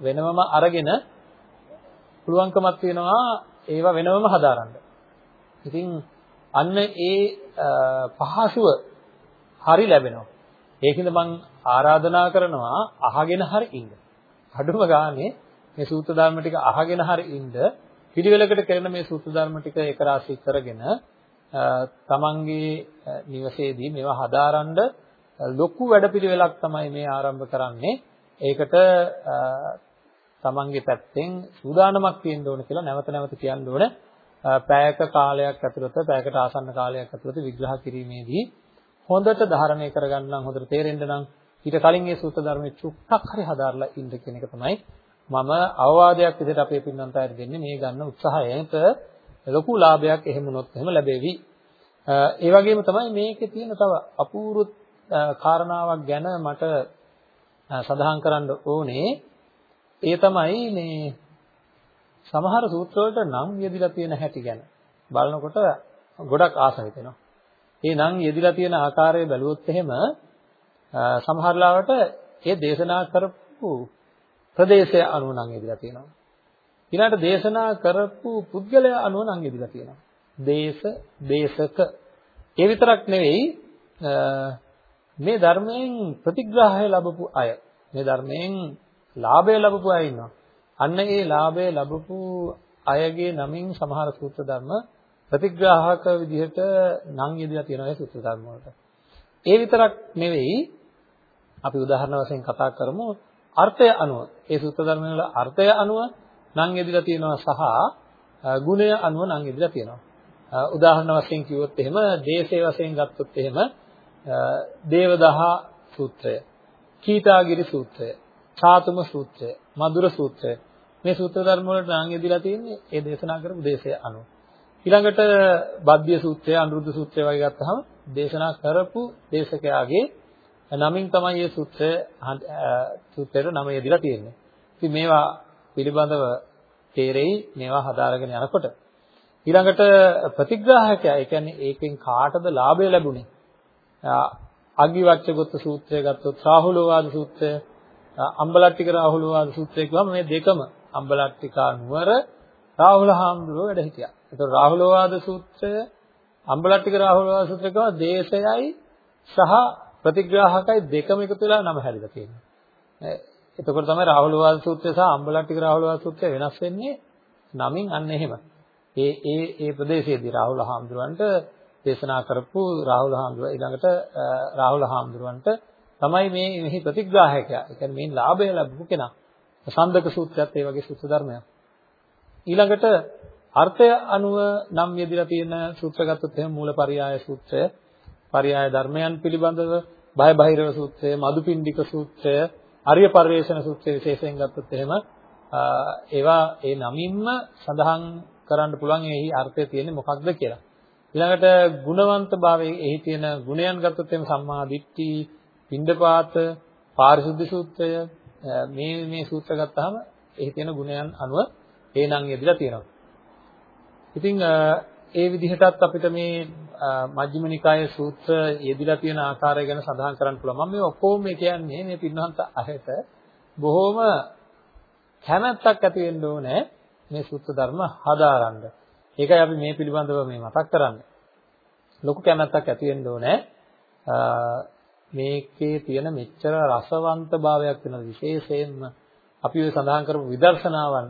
වෙනමම අරගෙන පුළුවන්කමක් තියෙනවා ඒවා වෙනමම හදාරන්න. ඉතින් අන්න ඒ පහසුව හරි ලැබෙනවා. ඒකින්ද මම ආරාධනා කරනවා අහගෙන හරි ඉන්න. අඩුම ගානේ මේ සූත්‍ර ධර්ම ටික අහගෙන හරි ඉන්න පිළිවෙලකට කරන මේ සූත්‍ර ධර්ම ටික එක රාශී කරගෙන තමන්ගේ නිවසේදී මේවා හදාරන්න ලොකු වැඩපිළිවෙලක් තමයි මේ ආරම්භ කරන්නේ. ඒකට තමන්ගේ පැත්තෙන් සූදානමක් තියෙන්න ඕන කියලා නැවත නැවත කියන්න ඕන. පැයක කාලයක් ඇතුළත පැයකට ආසන්න කාලයක් ඇතුළත විග්‍රහ කිරීමේදී හොඳට ධාරණය කරගන්න හොඳට තේරෙන්න නම් ඊට කලින් මේ සූත්‍ර ධර්මයේ චුට්ටක් හරි හදාarලා ඉන්න කියන එක තමයි මම අවවාදයක් විදිහට අපේ පින්නන්ත අයට දෙන්නේ මේ ගන්න උත්සාහයට ලොකු ලාභයක් එහෙම වුණොත් එහෙම ලැබෙවි. ඒ වගේම තමයි මේකේ තියෙන තව අපූර්ව කාරණාවක් ගැන මට සඳහන් කරන්න ඕනේ ඒ තමයි මේ සමහර සූත්‍ර වලට නම් යෙදිලා තියෙන හැටි ගැන බලනකොට ගොඩක් ආස හිතෙනවා. ඒ නම් යෙදිලා තියෙන ආකාරය බැලුවොත් එහෙම සමහර ලාවට ඒ දේශනා කරපු ප්‍රදේශය අනුව නම් යෙදිලා තියෙනවා. ඊළඟට දේශනා කරපු පුද්ගලයා අනුව නම් යෙදිලා තියෙනවා. දේශ දේශක ඒ විතරක් නෙවෙයි මේ ධර්මයෙන් ප්‍රතිග්‍රහය ලැබපු අය මේ ධර්මයෙන් ලාභය ලැබපු අය ඉන්නවා. අන්න ඒ ලාභය ලැබපු අයගේ නමින් සමහර සූත්‍ර ධර්ම ප්‍රතිග්‍රාහක විදිහට නම් යෙදලා තියෙනවා ඒ සූත්‍ර ධර්ම වලට. ඒ විතරක් නෙවෙයි අපි උදාහරණ වශයෙන් කතා කරමු අර්ථය අනුව. ඒ සූත්‍ර ධර්ම වල අර්ථය අනුව නම් යෙදලා තියෙනවා සහ ගුණය අනුව නම් යෙදලා තියෙනවා. උදාහරණ වශයෙන් කිව්වොත් එහෙම දේශේ වශයෙන් ගත්තොත් එහෙම දේවදහ සූත්‍රය, කීතාගිරි සූත්‍රය, චාතුම සූත්‍රය, මధుර සූත්‍රය. මේ සූත්‍ර ධර්ම වලට නම් යෙදලා තියෙන්නේ ඒ දේශනා කරපු දේශය අනුව. ඊළඟට බද්ධ්‍ය සූත්‍රය, අනුරුද්ධ සූත්‍රය වගේ ගත්තහම දේශනා කරපු දේශකයාගේ නමින් තමයි මේ සූත්‍රය සූත්‍රයට නම යෙදලා තියෙන්නේ. ඉතින් මේවා පිළිබඳව තේරෙයි මේවා හදාරගෙන යනකොට. ඊළඟට ප්‍රතිග්‍රාහකයා, ඒ කියන්නේ ඒකෙන් කාටද ලාභය ලැබුණේ? අග්ගිවච්ඡගත සූත්‍රය ගත්තොත් රාහුලෝවාද සූත්‍රය අම්බලට්ටික රාහුල වාද සූත්‍රය කිව්වම මේ දෙකම අම්බලට්ටිකා නුවර රාහුල හාමුදුරුවෝ වැඩ හිටියා. ඒතකොට රාහුල වාද සූත්‍රය අම්බලට්ටික රාහුල වාද සූත්‍රය කියව දේශයයි සහ ප්‍රතිග්‍රාහකයි දෙකම එකතු වෙලා නම හැදිලා තියෙනවා. එතකොට තමයි රාහුල වාද සූත්‍රය සහ අම්බලට්ටික රාහුල වාද සූත්‍රය වෙනස් වෙන්නේ නමින් අන්න එහෙම. ඒ ඒ ඒ ප්‍රදේශයේදී රාහුල හාමුදුරුවන්ට දේශනා කරපු රාහුල හාමුදුරුව ඊළඟට රාහුල හාමුදුරුවන්ට තමයි මේ මෙහි ප්‍රතිග්‍රාහකයා. ඒ කියන්නේ මේ ලාභය ලැබපු කෙනා. සම්දක සූත්‍රයත් ඒ වගේ සූත්‍ර ධර්මයක්. ඊළඟට අර්ථය අනුව නම් යෙදලා තියෙන සූත්‍ර ගත්තොත් එහෙනම් මූලපරියාය සූත්‍රය, පරියාය ධර්මයන් පිළිබඳව, බය බහිරව සූත්‍රය, මදුපිණ්ඩික සූත්‍රය, අරිය පරිවේෂණ සූත්‍රය විශේෂයෙන් ගත්තොත් එහෙම ඒවා ඒ නමින්ම සඳහන් කරන්න පුළුවන් එහි අර්ථය තියෙන්නේ මොකක්ද කියලා. ඊළඟට ගුණවන්තභාවයේ එහි තියෙන ගුණයන් ගත්තොත් එimhe සම්මා දිට්ඨි, පින්ඩපාත, පාරිශුද්ධ සූත්‍රය මේ මේ සූත්‍ර ගත්තාම එහි තියෙන ගුණයන් අනුව ඒ නම් යෙදලා තියෙනවා. ඉතින් ඒ විදිහටත් අපිට මේ මජ්ක්‍ධිම නිකායේ සූත්‍ර යෙදලා තියෙන ආකාරය ගැන සඳහන් කරන්න පුළුවන්. මම මේ ඔක්කොම මේ කියන්නේ මේ පින්වන්ත අහයට බොහොම කැමැත්තක් ඇති වෙන්න ඕනේ මේ සූත්‍ර ධර්ම හදාරන්න. ඒකයි අපි මේ පිළිබඳව මේ මතක් කරන්නේ. ලොකු කැමැත්තක් ඇති වෙන්න ඕනේ. මේකේ තියෙන මෙච්චර රසවන්ත භාවයක් වෙන විශේෂයෙන්ම අපි ඔය සඳහන් කරපු විදර්ශනාවන්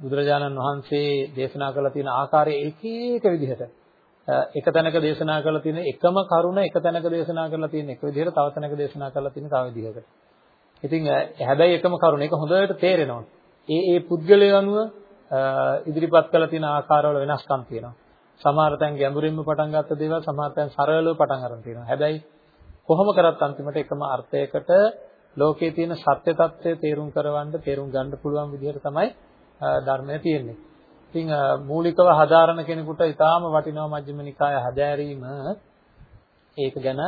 බුදුරජාණන් වහන්සේ දේශනා කරලා තියෙන ආකාරයේ එක එක විදිහට එක තැනක දේශනා කරලා තියෙන එකම කරුණ එක තැනක දේශනා කරලා තියෙන එක විදිහට තව තැනක දේශනා කරලා තියෙන තව විදිහකට. ඉතින් හැබැයි එකම කරුණ ඒක හොඳට තේරෙනවා. ඒ ඒ පුද්ගලයන් අනුව ඉදිරිපත් කරලා තියෙන ආකාරවල වෙනස්කම් තියෙනවා. සමහර තැන් ගැඹුරින්ම පටන් ගත්ත දේවල් සමහර තැන් සරලව පටන් අරන් තියෙනවා. හැබැයි කොහොම කරත් අන්තිමට එකම අර්ථයකට ලෝකයේ තියෙන සත්‍ය తත්වය තේරුම් කරවන්න තේරුම් ගන්න පුළුවන් විදිහට තමයි ධර්මය තියෙන්නේ. ඉතින් මූලිකව හදාරන කෙනෙකුට ඊටාම වටිනවා මජ්ක්‍ධිම නිකාය හදාරීම ඒක ගැන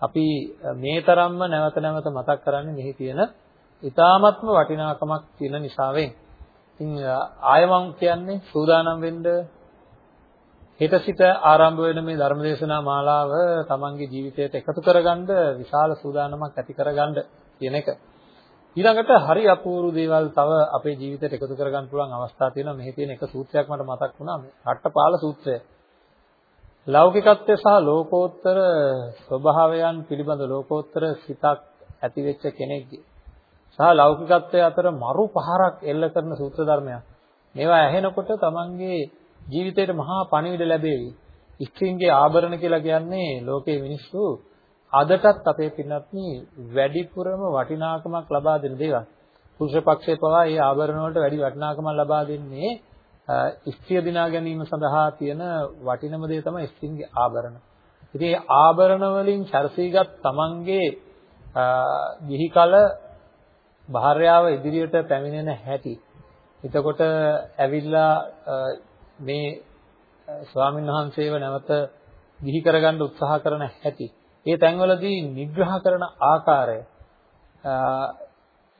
අපි මේ තරම්ම නැවත නැවත මතක් කරන්නේ මෙහි තියෙන ඊ타මත්ම වටිනාකමක් තියෙන නිසාවෙන්. ඉතින් ආය මම කියන්නේ සූදානම් වෙන්න හෙට සිට ආරම්භ වෙන මේ ධර්මදේශනා මාලාව තමන්ගේ ජීවිතයට එකතු කරගන්න විශාල සූදානමක් ඇති කරගන්න කියන එක. ඊළඟට හරි අපූර්ව දේවල් තව අපේ ජීවිතයට එකතු කරගන්න පුළුවන් අවස්ථා තියෙනවා. මෙහි තියෙන එක සූත්‍රයක් මට මතක් වුණා මේ රට්ටපාල සූත්‍රය. ලෞකිකත්වය සහ ලෝකෝත්තර ස්වභාවයන් පිළිබඳ ලෝකෝත්තර සිතක් ඇති වෙච්ච කෙනෙක්ගේ සහ ලෞකිකත්වයේ අතර මරු පහරක් එල්ල කරන සූත්‍ර ධර්මයක්. මේවා ඇහෙනකොට තමන්ගේ ජීවිතේට මහා පණිවිඩ ලැබෙවි. ස්ත්‍රීන්ගේ ආභරණ කියලා කියන්නේ ලෝකේ මිනිස්සු අදටත් අපේ පින්වත්නි වැඩිපුරම වටිනාකමක් ලබා දෙන දේවල්. පුරුෂ පක්ෂයේ පවා මේ ආභරණ වලට වැඩි වටිනාකමක් ලබා දෙන්නේ ස්ත්‍රිය දිනා ගැනීම සඳහා තියෙන වටිනම දේ තමයි ස්ත්‍රින්ගේ ආභරණ. ඉතින් මේ ආභරණ වලින් සැරසීගත් තමන්ගේ ගිහි කල භාර්යාව ඉදිරියට පැමිණෙන හැටි. එතකොට ඇවිල්ලා මේ ස්වාමීන් වහන්සේව නැවත ගිහි කරගන්න උත්සාහ කරන හැටි. ඒ තැන්වලදී නිග්‍රහ කරන ආකාරය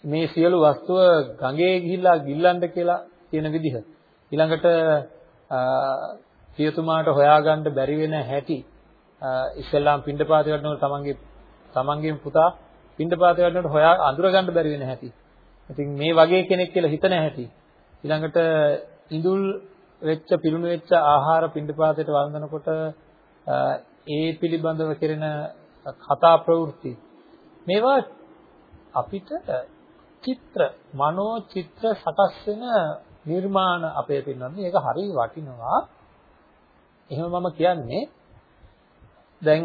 මේ සියලු වස්තුව ගඟේ ගිහිල්ලා ගිල්ලන්න කියලා කියන විදිහ. ඊළඟට පියතුමාට හොයාගන්න බැරි වෙන හැටි ඉස්සෙල්ලාම පින්ඩපාත වඩනකොට තමන්ගේ තමන්ගේම පුතා පින්ඩපාත වඩනකොට හොයා අඳුර ගන්න බැරි වෙන හැටි. ඉතින් මේ වගේ කෙනෙක් කියලා හිතන හැටි. ඊළඟට ඉඳුල් වෙච්ච පිරුණු වෙච්ච ආහාර පින්ඩපාතයට වන්දනකොට ඒ පිළිබඳව කෙරෙන කතා ප්‍රවෘත්ති. මේවා අපිට චිත්‍ර මනෝ චිත්‍ර සකස් වෙන නිර්මාණ අපේ පින්නන්නේ. ඒක හරිය වටිනවා. එහෙම මම කියන්නේ දැන්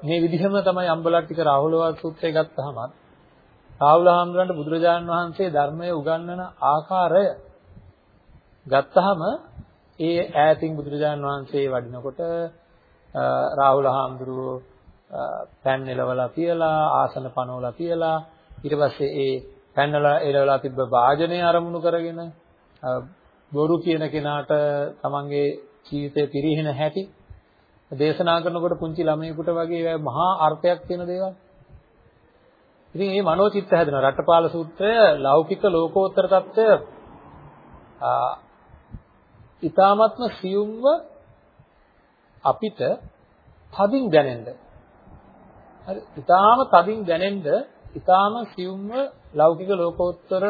මේ විදිහම තමයි අම්බලට්ටික රාහුලවත් සූත්‍රය ගත්තහම රාහුල හාමුදුරන්ට බුදුරජාණන් වහන්සේ ධර්මයේ උගන්වන ආකාරය ගත්තහම ඒ ඈතින් බුදුරජාණන් වහන්සේ වඩිනකොට රාහුල හාමුදුරුවෝ පෑන් එලවලා තියලා ආසන පනවලා තියලා ඊට පස්සේ ඒ පෑන්වලා එලවලා තිබ්බ වාජනේ අරමුණු කරගෙන බොරු කියන කෙනාට තමන්ගේ ජීවිතේ පිරිහින හැටි දේශනා කරනකොට පුංචි ළමයෙකුට වගේ මහා අර්ථයක් තියෙන දේවල්. ඉතින් මේ මනෝචිත්ත හැදෙනවා. රටපාල සූත්‍රය ලෞකික ලෝකෝත්තර தত্ত্বය ඊ타මත්ම සියුම්ව අපිට තදින් දැනෙන්න. හරි. ඊටාම තදින් දැනෙන්න ඊටාම සියුම්ව ලෞකික ලෝකෝත්තර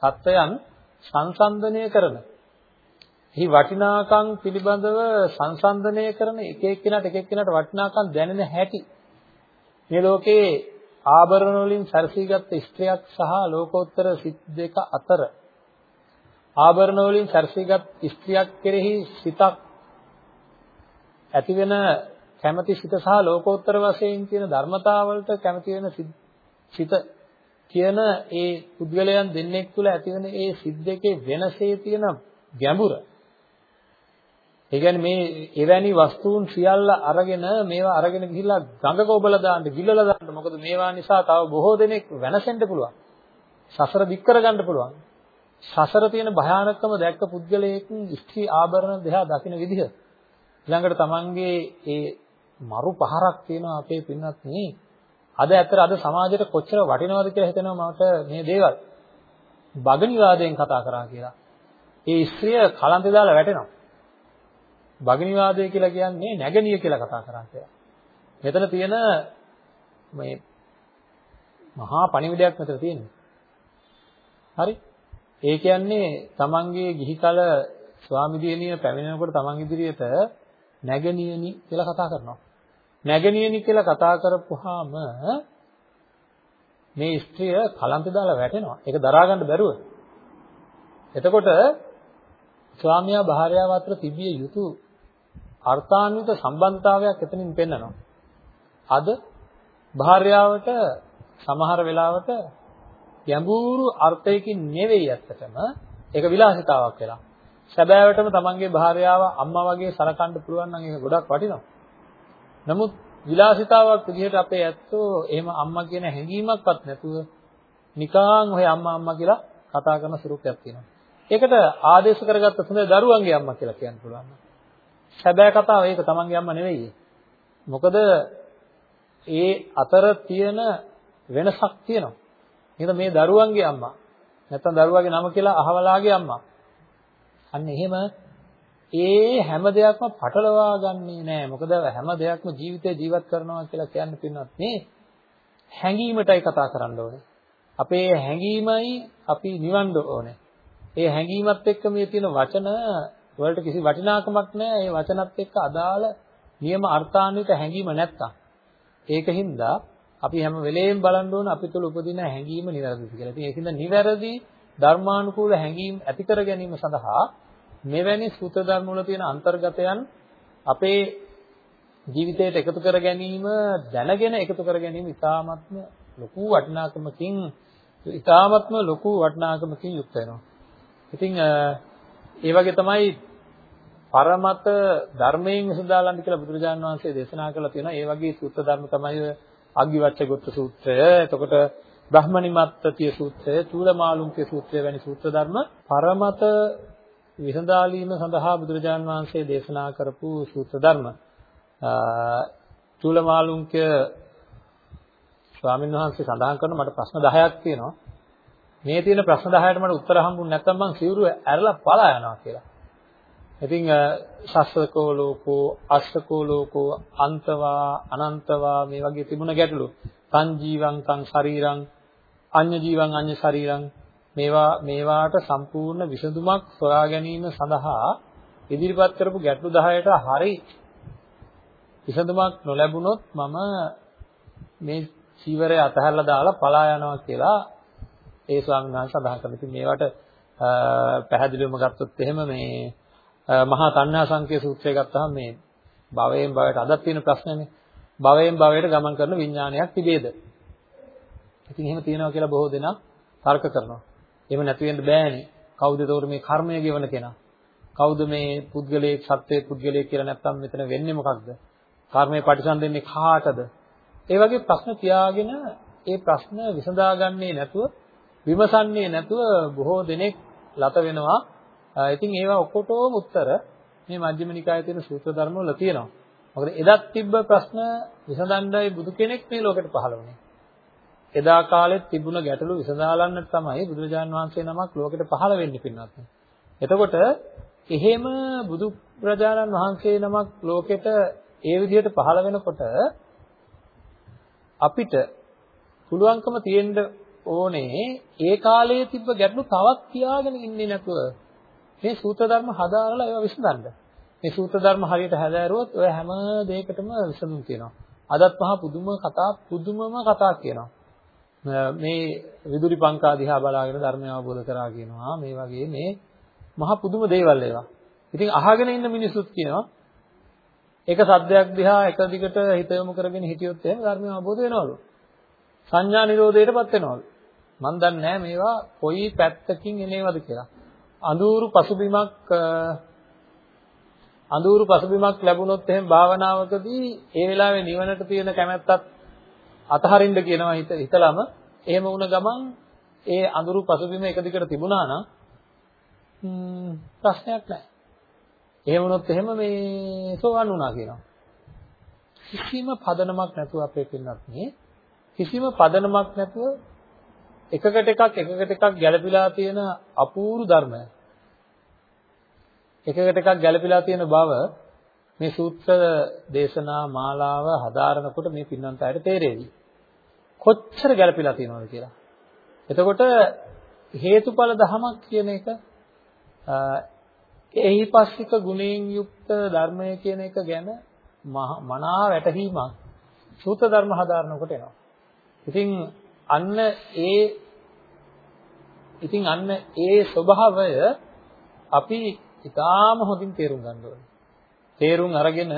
தත්වයන් සංසන්දනය කරන. එහි වටිනාකම් පිළිබඳව සංසන්දනය කරන එක එක්කෙනාට එක එක්කෙනාට වටිනාකම් දැනෙන හැටි. මේ ලෝකේ ආභරණ වලින් සැරසීගත් ස්ත්‍රියක් සහ ලෝකෝත්තර සිත් දෙක අතර ආභරණ වලින් සැරසීගත් ස්ත්‍රියක් කෙරෙහි සිතක් ඇති වෙන කැමැති සිත සහ ලෝකෝත්තර වශයෙන් තියෙන ධර්මතාවලට කැමැති වෙන සිත කියන ඒ පුද්ගලයන් දෙන්නෙක් තුළ ඇතිවන ඒ සිත් දෙකේ වෙනසේ තියෙන ගැඹුර. ඒ කියන්නේ මේ එවැනි වස්තුන් සියල්ල අරගෙන මේවා අරගෙන ගිහිල්ලා ගඟක ඔබලා දාන්න, ගිල්ලලා දාන්න. මොකද මේවා නිසා තව බොහෝ දෙනෙක් වෙනසෙන්න පුළුවන්. සසර දික් කරගන්න පුළුවන්. සසර තියෙන භයානකම දැක්ක පුද්ගලයෙක් ස්ත්‍රී ආභරණ දෙහා දකින විදිහ ඊළඟට තමන්ගේ ඒ මරු පහරක් තියෙනවා අපේ පින්නත් නේ. අද ඇත්තට අද සමාජයට කොච්චර වටිනවද කියලා හිතෙනවා මට මේ දේවල්. බගනිවාදයෙන් කතා කරා කියලා. ඒ ස්ත්‍රිය කලන්තේ දාලා වැටෙනවා. බගනිවාදය කියලා කියන්නේ නැගණිය කියලා කතා කරා කියලා. මෙතන තියෙන මේ මහා පණිවිඩයක් මෙතන තියෙනවා. හරි? ඒ කියන්නේ තමන්ගේ ගිහි කල ස්වාමි දියණිය පැමිණෙනකොට තමන් ඉදිරියට නැගණියනි කියලා කතා කරනවා. නැගණියනි කියලා කතා කරපුවාම මේ ස්ත්‍රිය කලන්ත දාලා වැටෙනවා. ඒක දරා ගන්න බැරුව. එතකොට ස්වාමියා භාර්යාව අතර තිබිය යුතු අර්ථාන්විත සම්බන්ධතාවයක් එතනින් පෙන්නනවා. අද භාර්යාවට සමහර වෙලාවට ගැඹුරු අර්ථයකින් නෙවෙයි ඇත්තටම ඒක විලාසිතාවක් වෙලා. සැබෑවටම තමන්ගේ භාර්යාව අම්මා වගේ සලකන්න පුළුවන් නම් ඒක ගොඩක් වටිනවා. නමුත් විලාසිතාවක් විදිහට අපේ ඇත්තෝ එහෙම අම්මා කියන හැඟීමක්වත් නැතුව නිකං ඔය අම්මා අම්මා කියලා කතා කරන ස්වරූපයක් තියෙනවා. ඒකට ආදේශ කරගත්ත හොඳ දරුවන්ගේ අම්මා කියලා කියන්න පුළුවන්. සැබෑ කතාව ඒක තමන්ගේ අම්මා නෙවෙයි. මොකද ඒ අතර තියෙන වෙනසක් තියෙනවා. එහෙනම් මේ දරුවන්ගේ අම්මා නැත්නම් දරුවාගේ නම කියලා අහවලාගේ අම්මා. අන්න එහෙම ඒ හැම දෙයක්ම පටලවා ගන්නෙ නෑ. මොකද හැම දෙයක්ම ජීවිතේ ජීවත් කරනවා කියලා කියන්න පින්නත් මේ හැඟීමටයි කතා කරන්න ඕනේ. අපේ හැඟීමයි අපි නිවන්න ඕනේ. ඒ හැඟීමත් එක්ක මේ තියෙන වචන වලට කිසි වටිනාකමක් නෑ. ඒ වචනත් එක්ක අදාළ නියම අර්ථාන්විත හැඟීම නැත්තම්. ඒකින්ද අපි හැම වෙලේම බලන්න ඕන අපි තුළ උපදින හැඟීම නිවැරදිද කියලා. ඉතින් ඒකින්ද නිවැරදි ධර්මානුකූල හැඟීම් ඇති කර ගැනීම සඳහා මෙවැනි සූත්‍ර ධර්ම වල තියෙන අන්තර්ගතයන් අපේ ජීවිතයට එකතු කර ගැනීම දැනගෙන එකතු කර ගැනීම ඉතාමත්ම ලොකු වටිනාකමකින් ඉතාමත්ම ලොකු වටිනාකමකින් යුක්ත වෙනවා. ඉතින් ඒ වගේ තමයි පරමත ධර්මයෙන් විසඳාලන්න කියලා බුදුරජාණන් වහන්සේ දේශනා කළා තියෙනවා. ඒ වගේ සූත්‍ර ධර්ම තමයි අග්ගිවච්ඡගොත්ත සූත්‍රය, එතකොට බ්‍රහ්මනිමත්තතිය සූත්‍රය, චූලමාලුන්කේ සූත්‍රය වැනි සූත්‍ර ධර්ම පරමත විසඳාලීම සඳහා බුදුරජාන් වහන්සේ දේශනා කරපු සූත්‍ර ධර්ම. චූලමාලුන්කය ස්වාමීන් වහන්සේ සඳහන් කරන මට ප්‍රශ්න 10ක් තියෙනවා. මේ තියෙන ප්‍රශ්න 10ට මට උත්තර හම්බුනේ නැත්නම් මං සිවුරු ඇරලා පලා යනවා කියලා. ඉතින් සස්සකෝ ලෝකෝ අස්සකෝ ලෝකෝ අන්තවා අනන්තවා මේ වගේ තිබුණ ගැටලු. තං ජීවං තං ශරීරං අඤ්ඤ ජීවං අඤ්ඤ ශරීරං මේවා මේවාට සම්පූර්ණ විසඳුමක් සොයා ගැනීම සඳහා ඉදිරිපත් කරපු ගැටලු 10ට හරි විසඳුමක් නොලැබුණොත් මම මේ චීවරය අතහැරලා දාලා පලා යනවා කියලා ඒ ස්වාමීන් වහන්සේ සඳහන් කරනවා. ඉතින් මේවට පැහැදිලිවම ගත්තොත් එහෙම මේ මහා තණ්හා සංකේ සූත්‍රය ගත්තාම මේ භවයෙන් භවයට අදත් තියෙන ප්‍රශ්නනේ. භවයෙන් භවයට ගමන් කරන විඥානයක් තිබේද? ඉතින් එහෙම තියෙනවා කියලා බොහෝ දෙනා තර්ක කරනවා. එහෙම නැති වෙන්න බෑනේ. කවුද ඒතකොට මේ කර්මය ගෙවන කෙනා? කවුද මේ පුද්ගලයෙක් සත්වයේ පුද්ගලයෙක් කියලා නැත්තම් මෙතන වෙන්නේ මොකක්ද? කර්මය පරිසම්දෙන්නේ කාටද? ඒ වගේ ප්‍රශ්න තියාගෙන ඒ ප්‍රශ්න විසඳාගන්නේ නැතුව විමසන්නේ නැතුව බොහෝ දෙනෙක් ලත වෙනවා. ඉතින් ඒවා ඔක්කොටම උත්තර මේ මජ්ක්‍ධිම නිකායේ තියෙන සූත්‍ර ධර්ම වල තියෙනවා. මොකද එදත් තිබ්බ ප්‍රශ්න විසඳන්නයි බුදු කෙනෙක් මේ ලෝකෙට පහළ වුණේ. එදා කාලෙත් තිබුණ ගැටලු විසඳාලන්න තමයි බුදුරජාන් වහන්සේ නමක් ලෝකෙට පහළ වෙන්නේ පින්වත්. එතකොට එහෙම බුදු ප්‍රජානන් වහන්සේ නමක් ලෝකෙට ඒ විදිහට පහළ වෙනකොට අපිට පුළුවන්කම තියෙන්න ඕනේ ඒ කාලයේ තිබ්බ ගැටලු තවත් තියාගෙන ඉන්නේ නැතුව මේ සූත්‍ර ධර්ම හදාරලා ඒවා විසඳන්න. මේ සූත්‍ර ධර්ම හරියට හැදෑරුවොත් ඔය හැම දෙයකටම විසඳුම් තියෙනවා. අදත් මහා පුදුම කතා පුදුමම කතා කියනවා. මේ විදුලි පංකා දිහා බලාගෙන ධර්මය අවබෝධ කරා කියනවා මේ වගේ මේ මහ පුදුම දේවල් ඒවා. ඉතින් අහගෙන ඉන්න මිනිස්සුත් කියනවා එක සද්දයක් දිහා එක දිගට හිත යොමු කරගෙන හිටියොත් එහෙම ධර්මය අවබෝධ වෙනවලු. සංඥා නිරෝධයටපත් වෙනවලු. මන් දන්නේ නැහැ මේවා කොයි පැත්තකින් එනේවද කියලා. අඳුරු පසුබිමක් අඳුරු පසුබිමක් ලැබුණොත් එහෙම භාවනාවකදී ඒ වෙලාවේ නිවනට තියෙන කැමැත්තත් අතහරින්න කියනවා හිත හිතලම එහෙම වුණ ගමන් ඒ අඳුරු පසුබිම එක දිගට තිබුණා නම් ප්‍රශ්නයක් නැහැ. එහෙම වුණොත් එහෙම මේ සෝවන් වුණා කියනවා. කිසිම පදනමක් නැතුව අපේ පින්නත් මේ කිසිම පදනමක් නැතුව එකකට එකක් එකකට එකක් ගැළපීලා තියෙන අපූර්ව ධර්මය. එකකට එකක් ගැළපීලා තියෙන බව මේ සූත්‍ර දේශනා මාලාව හදාරනකොට මේ පින්නන්ත අයට තේරෙවි. කොච්චර ගැළපීලා තියෙනවද කියලා. එතකොට හේතුඵල ධමයක් කියන එක එහිපස්සික ගුණයෙන් යුක්ත ධර්මය කියන එක ගැන මනා වැටහීමක් සූත්‍ර ධර්ම හදාරනකොට එනවා. ඉතින් අන්න ඒ ඉතින් අන්න ඒ ස්වභාවය අපි ඊටාම හොඳින් තේරුම් ගන්න ඕනේ. තේරුම් අරගෙන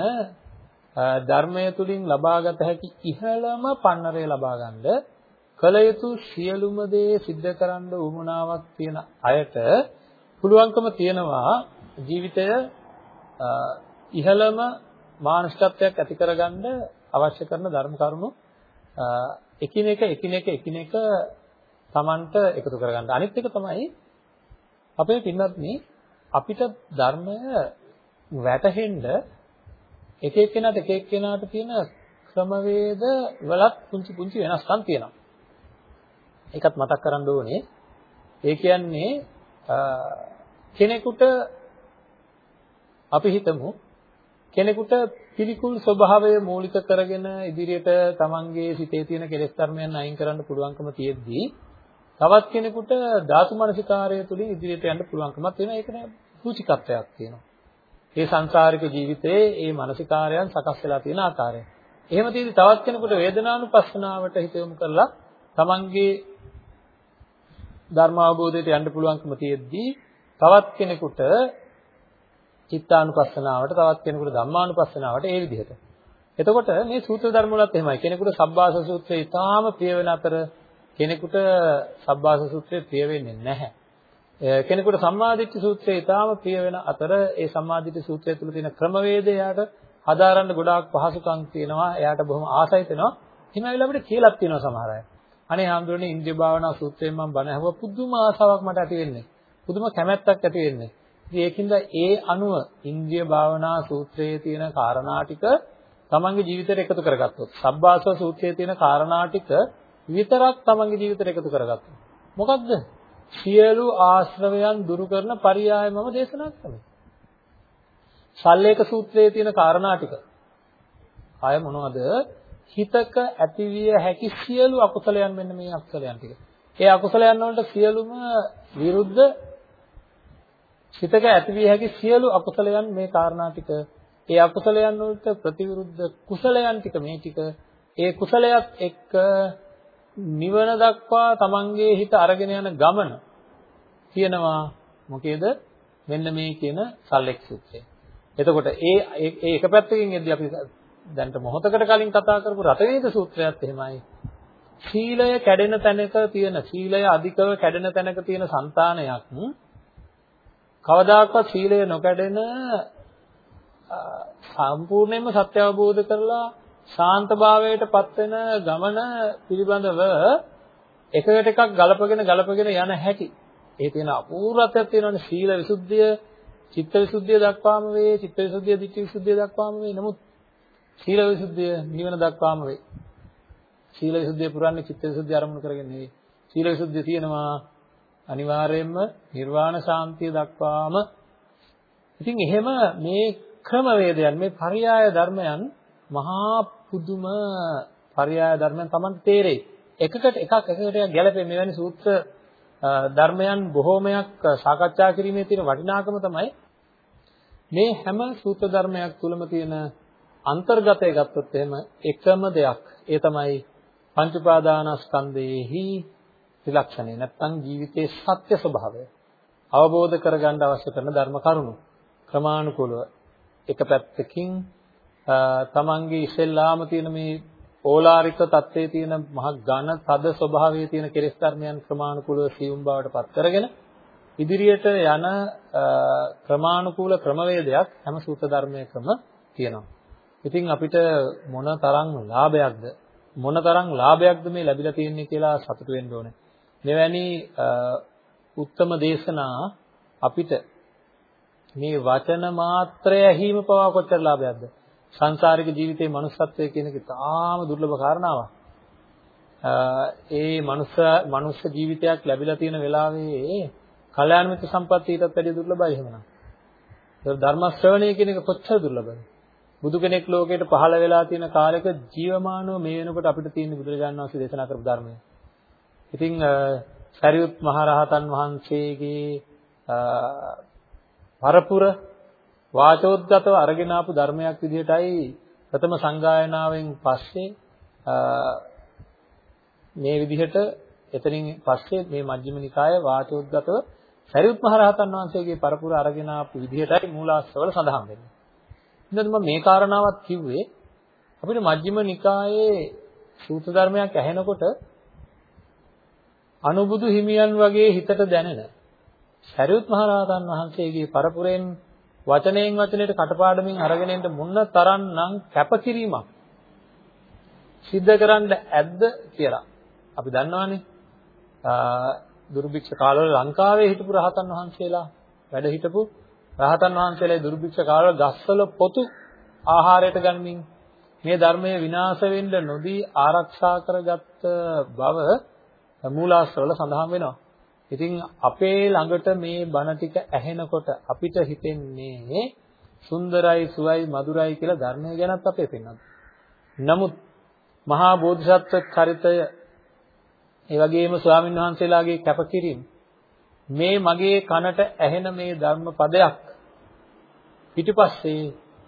ධර්මය තුලින් ලබාගත හැකි ඉහළම පන්නරය ලබා ගන්න කල යුතු සියලුම දේ සිද්ධ කරන්න උවමනාවක් තියෙන අයට පුළුවන්කම තියෙනවා ජීවිතය ඉහළම මානසිකත්වයක් ඇති කරගන්න අවශ්‍ය කරන ධර්ම කරුණු එකිනෙක එකිනෙක එකිනෙක Tamanට එකතු කරගන්න. අනිත් එක තමයි අපේ පින්වත්නි අපිට ධර්මය වැටහෙන්න එක එක්කෙනාට එක එක්කෙනාට තියෙන ක්‍රමවේද වලත් පුංචි පුංචි වෙනස්කම් තියෙනවා. ඒකත් මතක් කරන්න ඕනේ. ඒ කියන්නේ කෙනෙකුට අපි හිතමු කෙනෙකුට පිළිකුල් ස්වභාවය මූලික කරගෙන ඉදිරියට තමන්ගේ සිතේ තියෙන කෙලෙස් ධර්මයන් අයින් කරන්න පුළුවන්කම තියෙද්දී තවත් කෙනෙකුට ධාතු මනසිකාරය තුළින් ඉදිරියට යන්න පුළුවන්කමක් තියෙනවා ඒක නේ සූචිකත්වයක් තියෙනවා. ඒ සංසාරික ජීවිතයේ මේ මානසිකාරයන් සකස් වෙලා තියෙන ආකාරය. එහෙම තියෙදි තවත් කෙනෙකුට වේදනානුපස්සනාවට හිත යොමු කරලා තමන්ගේ ධර්ම අවබෝධයට යන්න පුළුවන්කම තියෙද්දී තවත් කෙනෙකුට චිත්තානුපස්සනාවට තවත් කෙනෙකුට ධම්මානුපස්සනාවට ඒ විදිහට. එතකොට මේ සූත්‍ර ධර්ම වලත් එහෙමයි. කෙනෙකුට සබ්බාස සූත්‍රය ඉතාම ප්‍රිය වෙන අතර කෙනෙකුට සබ්බාස සූත්‍රය ප්‍රිය වෙන්නේ නැහැ. කෙනෙකුට සම්මාදිට්ඨි සූත්‍රය ඉතාම ප්‍රිය වෙන අතර ඒ සම්මාදිට්ඨි සූත්‍රය තුළ තියෙන ක්‍රමවේදය යාට හදාරන්න ගොඩාක් පහසුකම් තියෙනවා. එයාට බොහොම ආසයි වෙනවා. එහෙම වෙලාව අපිට කියලාත් තියෙනවා සමහර අය. අනේ හාමුදුරනේ ඉන්ද්‍රිය භාවනා සූත්‍රයෙන් මම බණ ඇහුවා පුදුම ආසාවක් මට ඇති වෙන්නේ. පුදුම කැමැත්තක් ඇති වෙන්නේ. ඉතින් ඒකින්ද ඒ අනුව ඉන්ද්‍රිය භාවනා සූත්‍රයේ තියෙන කාරණා ටික තමන්ගේ ජීවිතයට එකතු කරගත්තොත් සබ්බාසව සූත්‍රයේ තියෙන කාරණා ටික විතරක් තමන්ගේ ජීවිතයට එකතු කරගත්තොත් මොකක්ද සියලු ආශ්‍රවයන් දුරු කරන පරියාය මම දේශනා කළේ. සල්ලේක සූත්‍රයේ තියෙන කාරණා ටික. ආය මොනවද? හිතක ඇතිවිය හැකි සියලු අකුසලයන් මෙන්න මේ අකුසලයන් ටික. ඒ අකුසලයන් වලට සියලුම විරුද්ධ හිතක ඇතිවිය හැකි සියලු අකුසලයන් මේ කාරණා ටික. ඒ අකුසලයන් වලට ප්‍රතිවිරුද්ධ කුසලයන් ටික මේ ටික. ඒ කුසලයක් එක්ක නිවන දක්වා තමන්ගේ හිත අරගෙන යන ගමන කියනවා මොකේද? මෙන්න මේ කියන සල්ලෙක් සූත්‍රය. එතකොට ඒ ඒ එක පැත්තකින් එද්දී අපි දැන්ට මොහොතකට කලින් කතා කරපු රතවේද සූත්‍රයත් එහෙමයි. සීලය කැඩෙන තැනක තියෙන සීලය අධිකව කැඩෙන තැනක තියෙන సంతානයක් කවදාකවත් සීලය නොකැඩෙන සම්පූර්ණයෙන්ම සත්‍ය අවබෝධ කරලා ශාන්තභාවයට පත් වෙන ගමන පිළිබඳව එකකට එකක් ගලපගෙන ගලපගෙන යන හැටි. ඒ තියෙන අපූර්වත්වයක් තියෙනවානේ සීල විසුද්ධිය, චිත්ත විසුද්ධිය දක්වාම වේ, චිත්ත විසුද්ධිය, ධිට්ඨි විසුද්ධිය දක්වාම වේ. නමුත් සීල විසුද්ධිය නිවන දක්වාම වේ. සීල විසුද්ධිය පුරන්නේ චිත්ත විසුද්ධිය අරමුණු කරගෙන නෙවෙයි. සීල විසුද්ධිය තියෙනවා අනිවාර්යයෙන්ම නිර්වාණ ශාන්තිය දක්වාම ඉතින් එහෙම මේ ක්‍රමවේදයන් මේ පරියාය ධර්මයන් මහා පුදුම පරියාය ධර්මයන් Taman තේරෙයි. එකකට එකක් එකකට ගැලපෙන්නේ මෙවැනි සූත්‍ර ධර්මයන් බොහෝමයක් සාකච්ඡා කිරීමේ තියෙන වටිනාකම තමයි මේ හැම සූත්‍ර ධර්මයක් තුලම තියෙන අන්තර්ගතය ගත්තොත් එහෙම එකම දෙයක්. ඒ තමයි පංච උපාදානස්කන්ධයේහි ත්‍රිලක්ෂණය. නැත්නම් ජීවිතයේ සත්‍ය ස්වභාවය අවබෝධ කරගන්න අවශ්‍ය කරන ධර්ම කරුණු ක්‍රමානුකූලව එක පැත්තකින් තමන්ගේ ඉස්සෙල්ලාම තියෙන මේ ඕලාරික தත්ත්වයේ තියෙන මහ ඝන තද ස්වභාවයේ තියෙන කෙලෙස් ධර්මයන් ක්‍රමානුකූලව සියුම් බවට පත් කරගෙන ඉදිරියට යන ක්‍රමානුකූල ක්‍රමවේදයක් හැම සූත්‍ර ධර්මයකම තියෙනවා. ඉතින් අපිට මොන තරම් ලාභයක්ද මොන තරම් ලාභයක්ද මේ ලැබිලා තියෙන්නේ කියලා සතුටු වෙන්න ඕනේ. මෙවැනි උත්තම දේශනා අපිට මේ වචන මාත්‍රය ඇහිම පවා කොච්චර ලාභයක්ද? සංසාරික ජීවිතේ manussත්වය කියන එක තාම දුර්ලභ කාරණාවක්. ඒ මනුස්ස මනුස්ස ජීවිතයක් ලැබිලා තියෙන වෙලාවේ කල්යාණ මිත්‍ර සම්පත්තියටත් වැඩිය දුර්ලභයි එහෙමනම්. ඒක ධර්ම ශ්‍රවණය කියන එක කොච්චර දුර්ලභද? බුදු කෙනෙක් ලෝකයට පහළ වෙලා තියෙන කාලෙක ජීවමානව මේ වෙනකොට අපිට තියෙන බුදුරජාණන් වහන්සේ දේශනා කරපු ධර්මය. ඉතින් සරියුත් මහරහතන් වහන්සේගේ පරපුර වාචෝද්ගතව අරගෙන ආපු ධර්මයක් විදිහටයි ප්‍රථම සංගායනාවෙන් පස්සේ මේ විදිහට එතනින් පස්සේ මේ මජ්ක්‍ධිම නිකාය වාචෝද්ගතව සරියුත් මහ රහතන් වහන්සේගේ පරපුර අරගෙන ආපු විදිහටයි මූලාශ්‍රවල සඳහන් වෙන්නේ. ඉතින් මම මේ කාරණාවත් කිව්වේ අපිට මජ්ක්‍ධිම නිකායේ සූත්‍ර ධර්මයක් ඇහෙනකොට අනුබුදු හිමියන් වගේ හිතට දැනෙන සරියුත් මහ රහතන් වහන්සේගේ පරපුරෙන් වචනයෙන් වචනයට කටපාඩමින් අරගෙන ඉන්න මොන තරම්නම් කැපකිරීමක්? සිද්ධ කරන්න ඇද්ද කියලා. අපි දන්නවානේ. දුර්භික්ෂ කාලවල ලංකාවේ හිටපු රහතන් වහන්සේලා වැඩ හිටපු රහතන් වහන්සේලා දුර්භික්ෂ කාලවල ගස්වල පොතු ආහාරයට ගනිමින් මේ ධර්මයේ විනාශ වෙන්න නොදී ආරක්ෂා කරගත්ත බව මූලාශ්‍රවල සඳහන් වෙනවා. ඉතින් අපේ ළඟට මේ බණ ටික ඇහෙනකොට අපිට හිතෙන්නේ සුන්දරයි සුවයි මధుරයි කියලා ධර්මය ගැනත් අපේ පෙන්වනවා. නමුත් මහා බෝධිසත්ව චරිතය ඒ වගේම ස්වාමීන් වහන්සේලාගේ කැපකිරීම මේ මගේ කනට ඇහෙන මේ ධර්ම පදයක් පිටිපස්සේ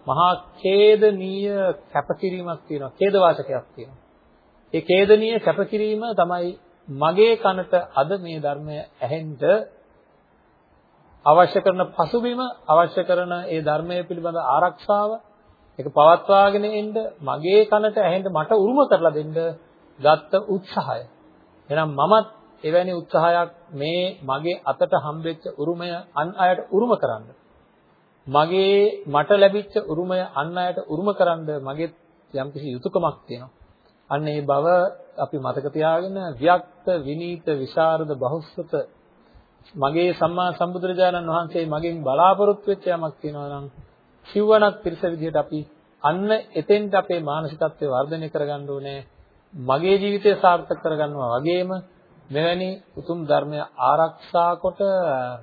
මහා ඛේදනීය කැපකිරීමක් තියෙනවා ඛේදවාචකයක් තියෙනවා ඒ ඛේදනීය කැපකිරීම තමයි මගේ කනට අද මේ ධර්මය ඇහෙන්න අවශ්‍ය කරන පසුබිම අවශ්‍ය කරන ඒ ධර්මයේ පිළිබඳ ආරක්ෂාව ඒක පවත්වාගෙන එන්න මගේ කනට ඇහෙන්න මට උරුම කරලා දෙන්න ගත්ත උත්සාහය එහෙනම් මමත් එවැනි උත්සාහයක් මේ මගේ අතට හම්බෙච්ච උරුමය අන් අයට උරුම කරන්න. මගේ මට ලැබිච්ච උරුමය අන් අයට උරුම කරන්න මගේ යම්කිසි යුතුයකමක් තියෙනවා. අන්න ඒ බව අපි මතක තියාගෙන වික්ත විනීත විශාරද බහුශ්‍රත මගේ සම්මා සම්බුදුරජාණන් වහන්සේ මගෙන් බලාපොරොත්තු වෙච්ච යමක් තියෙනවා නම් සිවණක් පිරිස විදිහට අපි අන්න එතෙන්ට අපේ මානසිකත්වය වර්ධනය කරගන්න ඕනේ. මගේ ජීවිතය සාර්ථක කරගන්නවා වගේම මෙවැනි උතුම් ධර්මය ආරක්ෂා කොට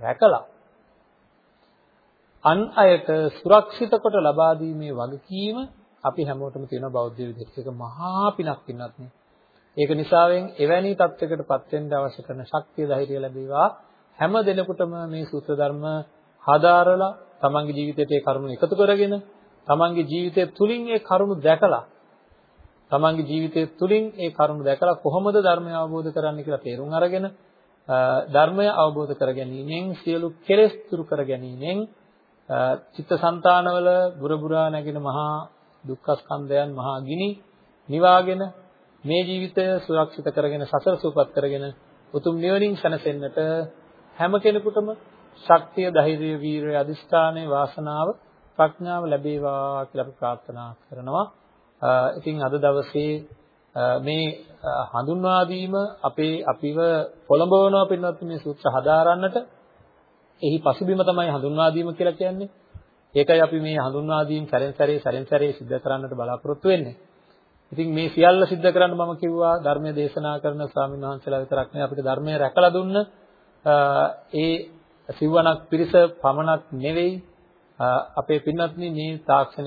රැකලා අන් අයට සුරක්ෂිත කොට ලබා දීමේ වගකීම අපි හැමෝටම තියෙන බෞද්ධ විදිහට ඒක මහා පිනක් පින්නත් නේ. ඒක නිසාවෙන් එවැනි தත්වයකටපත් වෙන්න අවශ්‍ය කරන ශක්තිය ධෛර්යය ලැබේවා හැම දිනෙකටම මේ සූත්‍ර ධර්ම හදාරලා තමන්ගේ ජීවිතයට ඒ කරුණු එකතු කරගෙන තමන්ගේ ජීවිතය තුලින් ඒ කරුණු දැකලා තමන්ගේ ජීවිතය තුළින් ඒ කරුණ දැකලා කොහොමද ධර්මය අවබෝධ කරන්නේ කියලා තේරුම් අරගෙන ධර්මය අවබෝධ කර ගැනීමෙන් සියලු කෙලෙස් දුරු කර ගැනීමෙන් චිත්තසංතානවල බුරබුරා නැගෙන මහා දුක්ඛ ස්කන්ධයන් මහා ගිනි නිවාගෙන මේ ජීවිතය සුරක්ෂිත කරගෙන සසර සූපත් කරගෙන උතුම් නිවනින් සැනසෙන්නට හැම කෙනෙකුටම ශක්තිය ධෛර්යය වීරිය අදිස්ථානයේ වාසනාව ප්‍රඥාව ලැබේවා කියලා අපි ප්‍රාර්ථනා කරනවා ඉතින් අද දවසේ මේ හඳුන්වා දීම අපේ අපිව පොළඹවනවා පින්වත් මේ සූත්‍ර හදාරන්නට එහි පසුබිම තමයි හඳුන්වා දීම කියලා කියන්නේ. ඒකයි අපි මේ හඳුන්වා දීම සැරෙන් සැරේ සැරෙන් සැරේ සිද්ධ කරන්නට බලාපොරොත්තු වෙන්නේ. ඉතින් මේ සියල්ල සිද්ධ කරන්න මම කිව්වා ධර්මයේ දේශනා කරන ස්වාමීන් වහන්සේලා විතරක් නෙවෙයි අපිට ධර්මය රැකලා දුන්න ඒ සිවණක් පිරිස පමණක් නෙවෙයි අපේ පින්වත්නි මේ තාක්ෂණික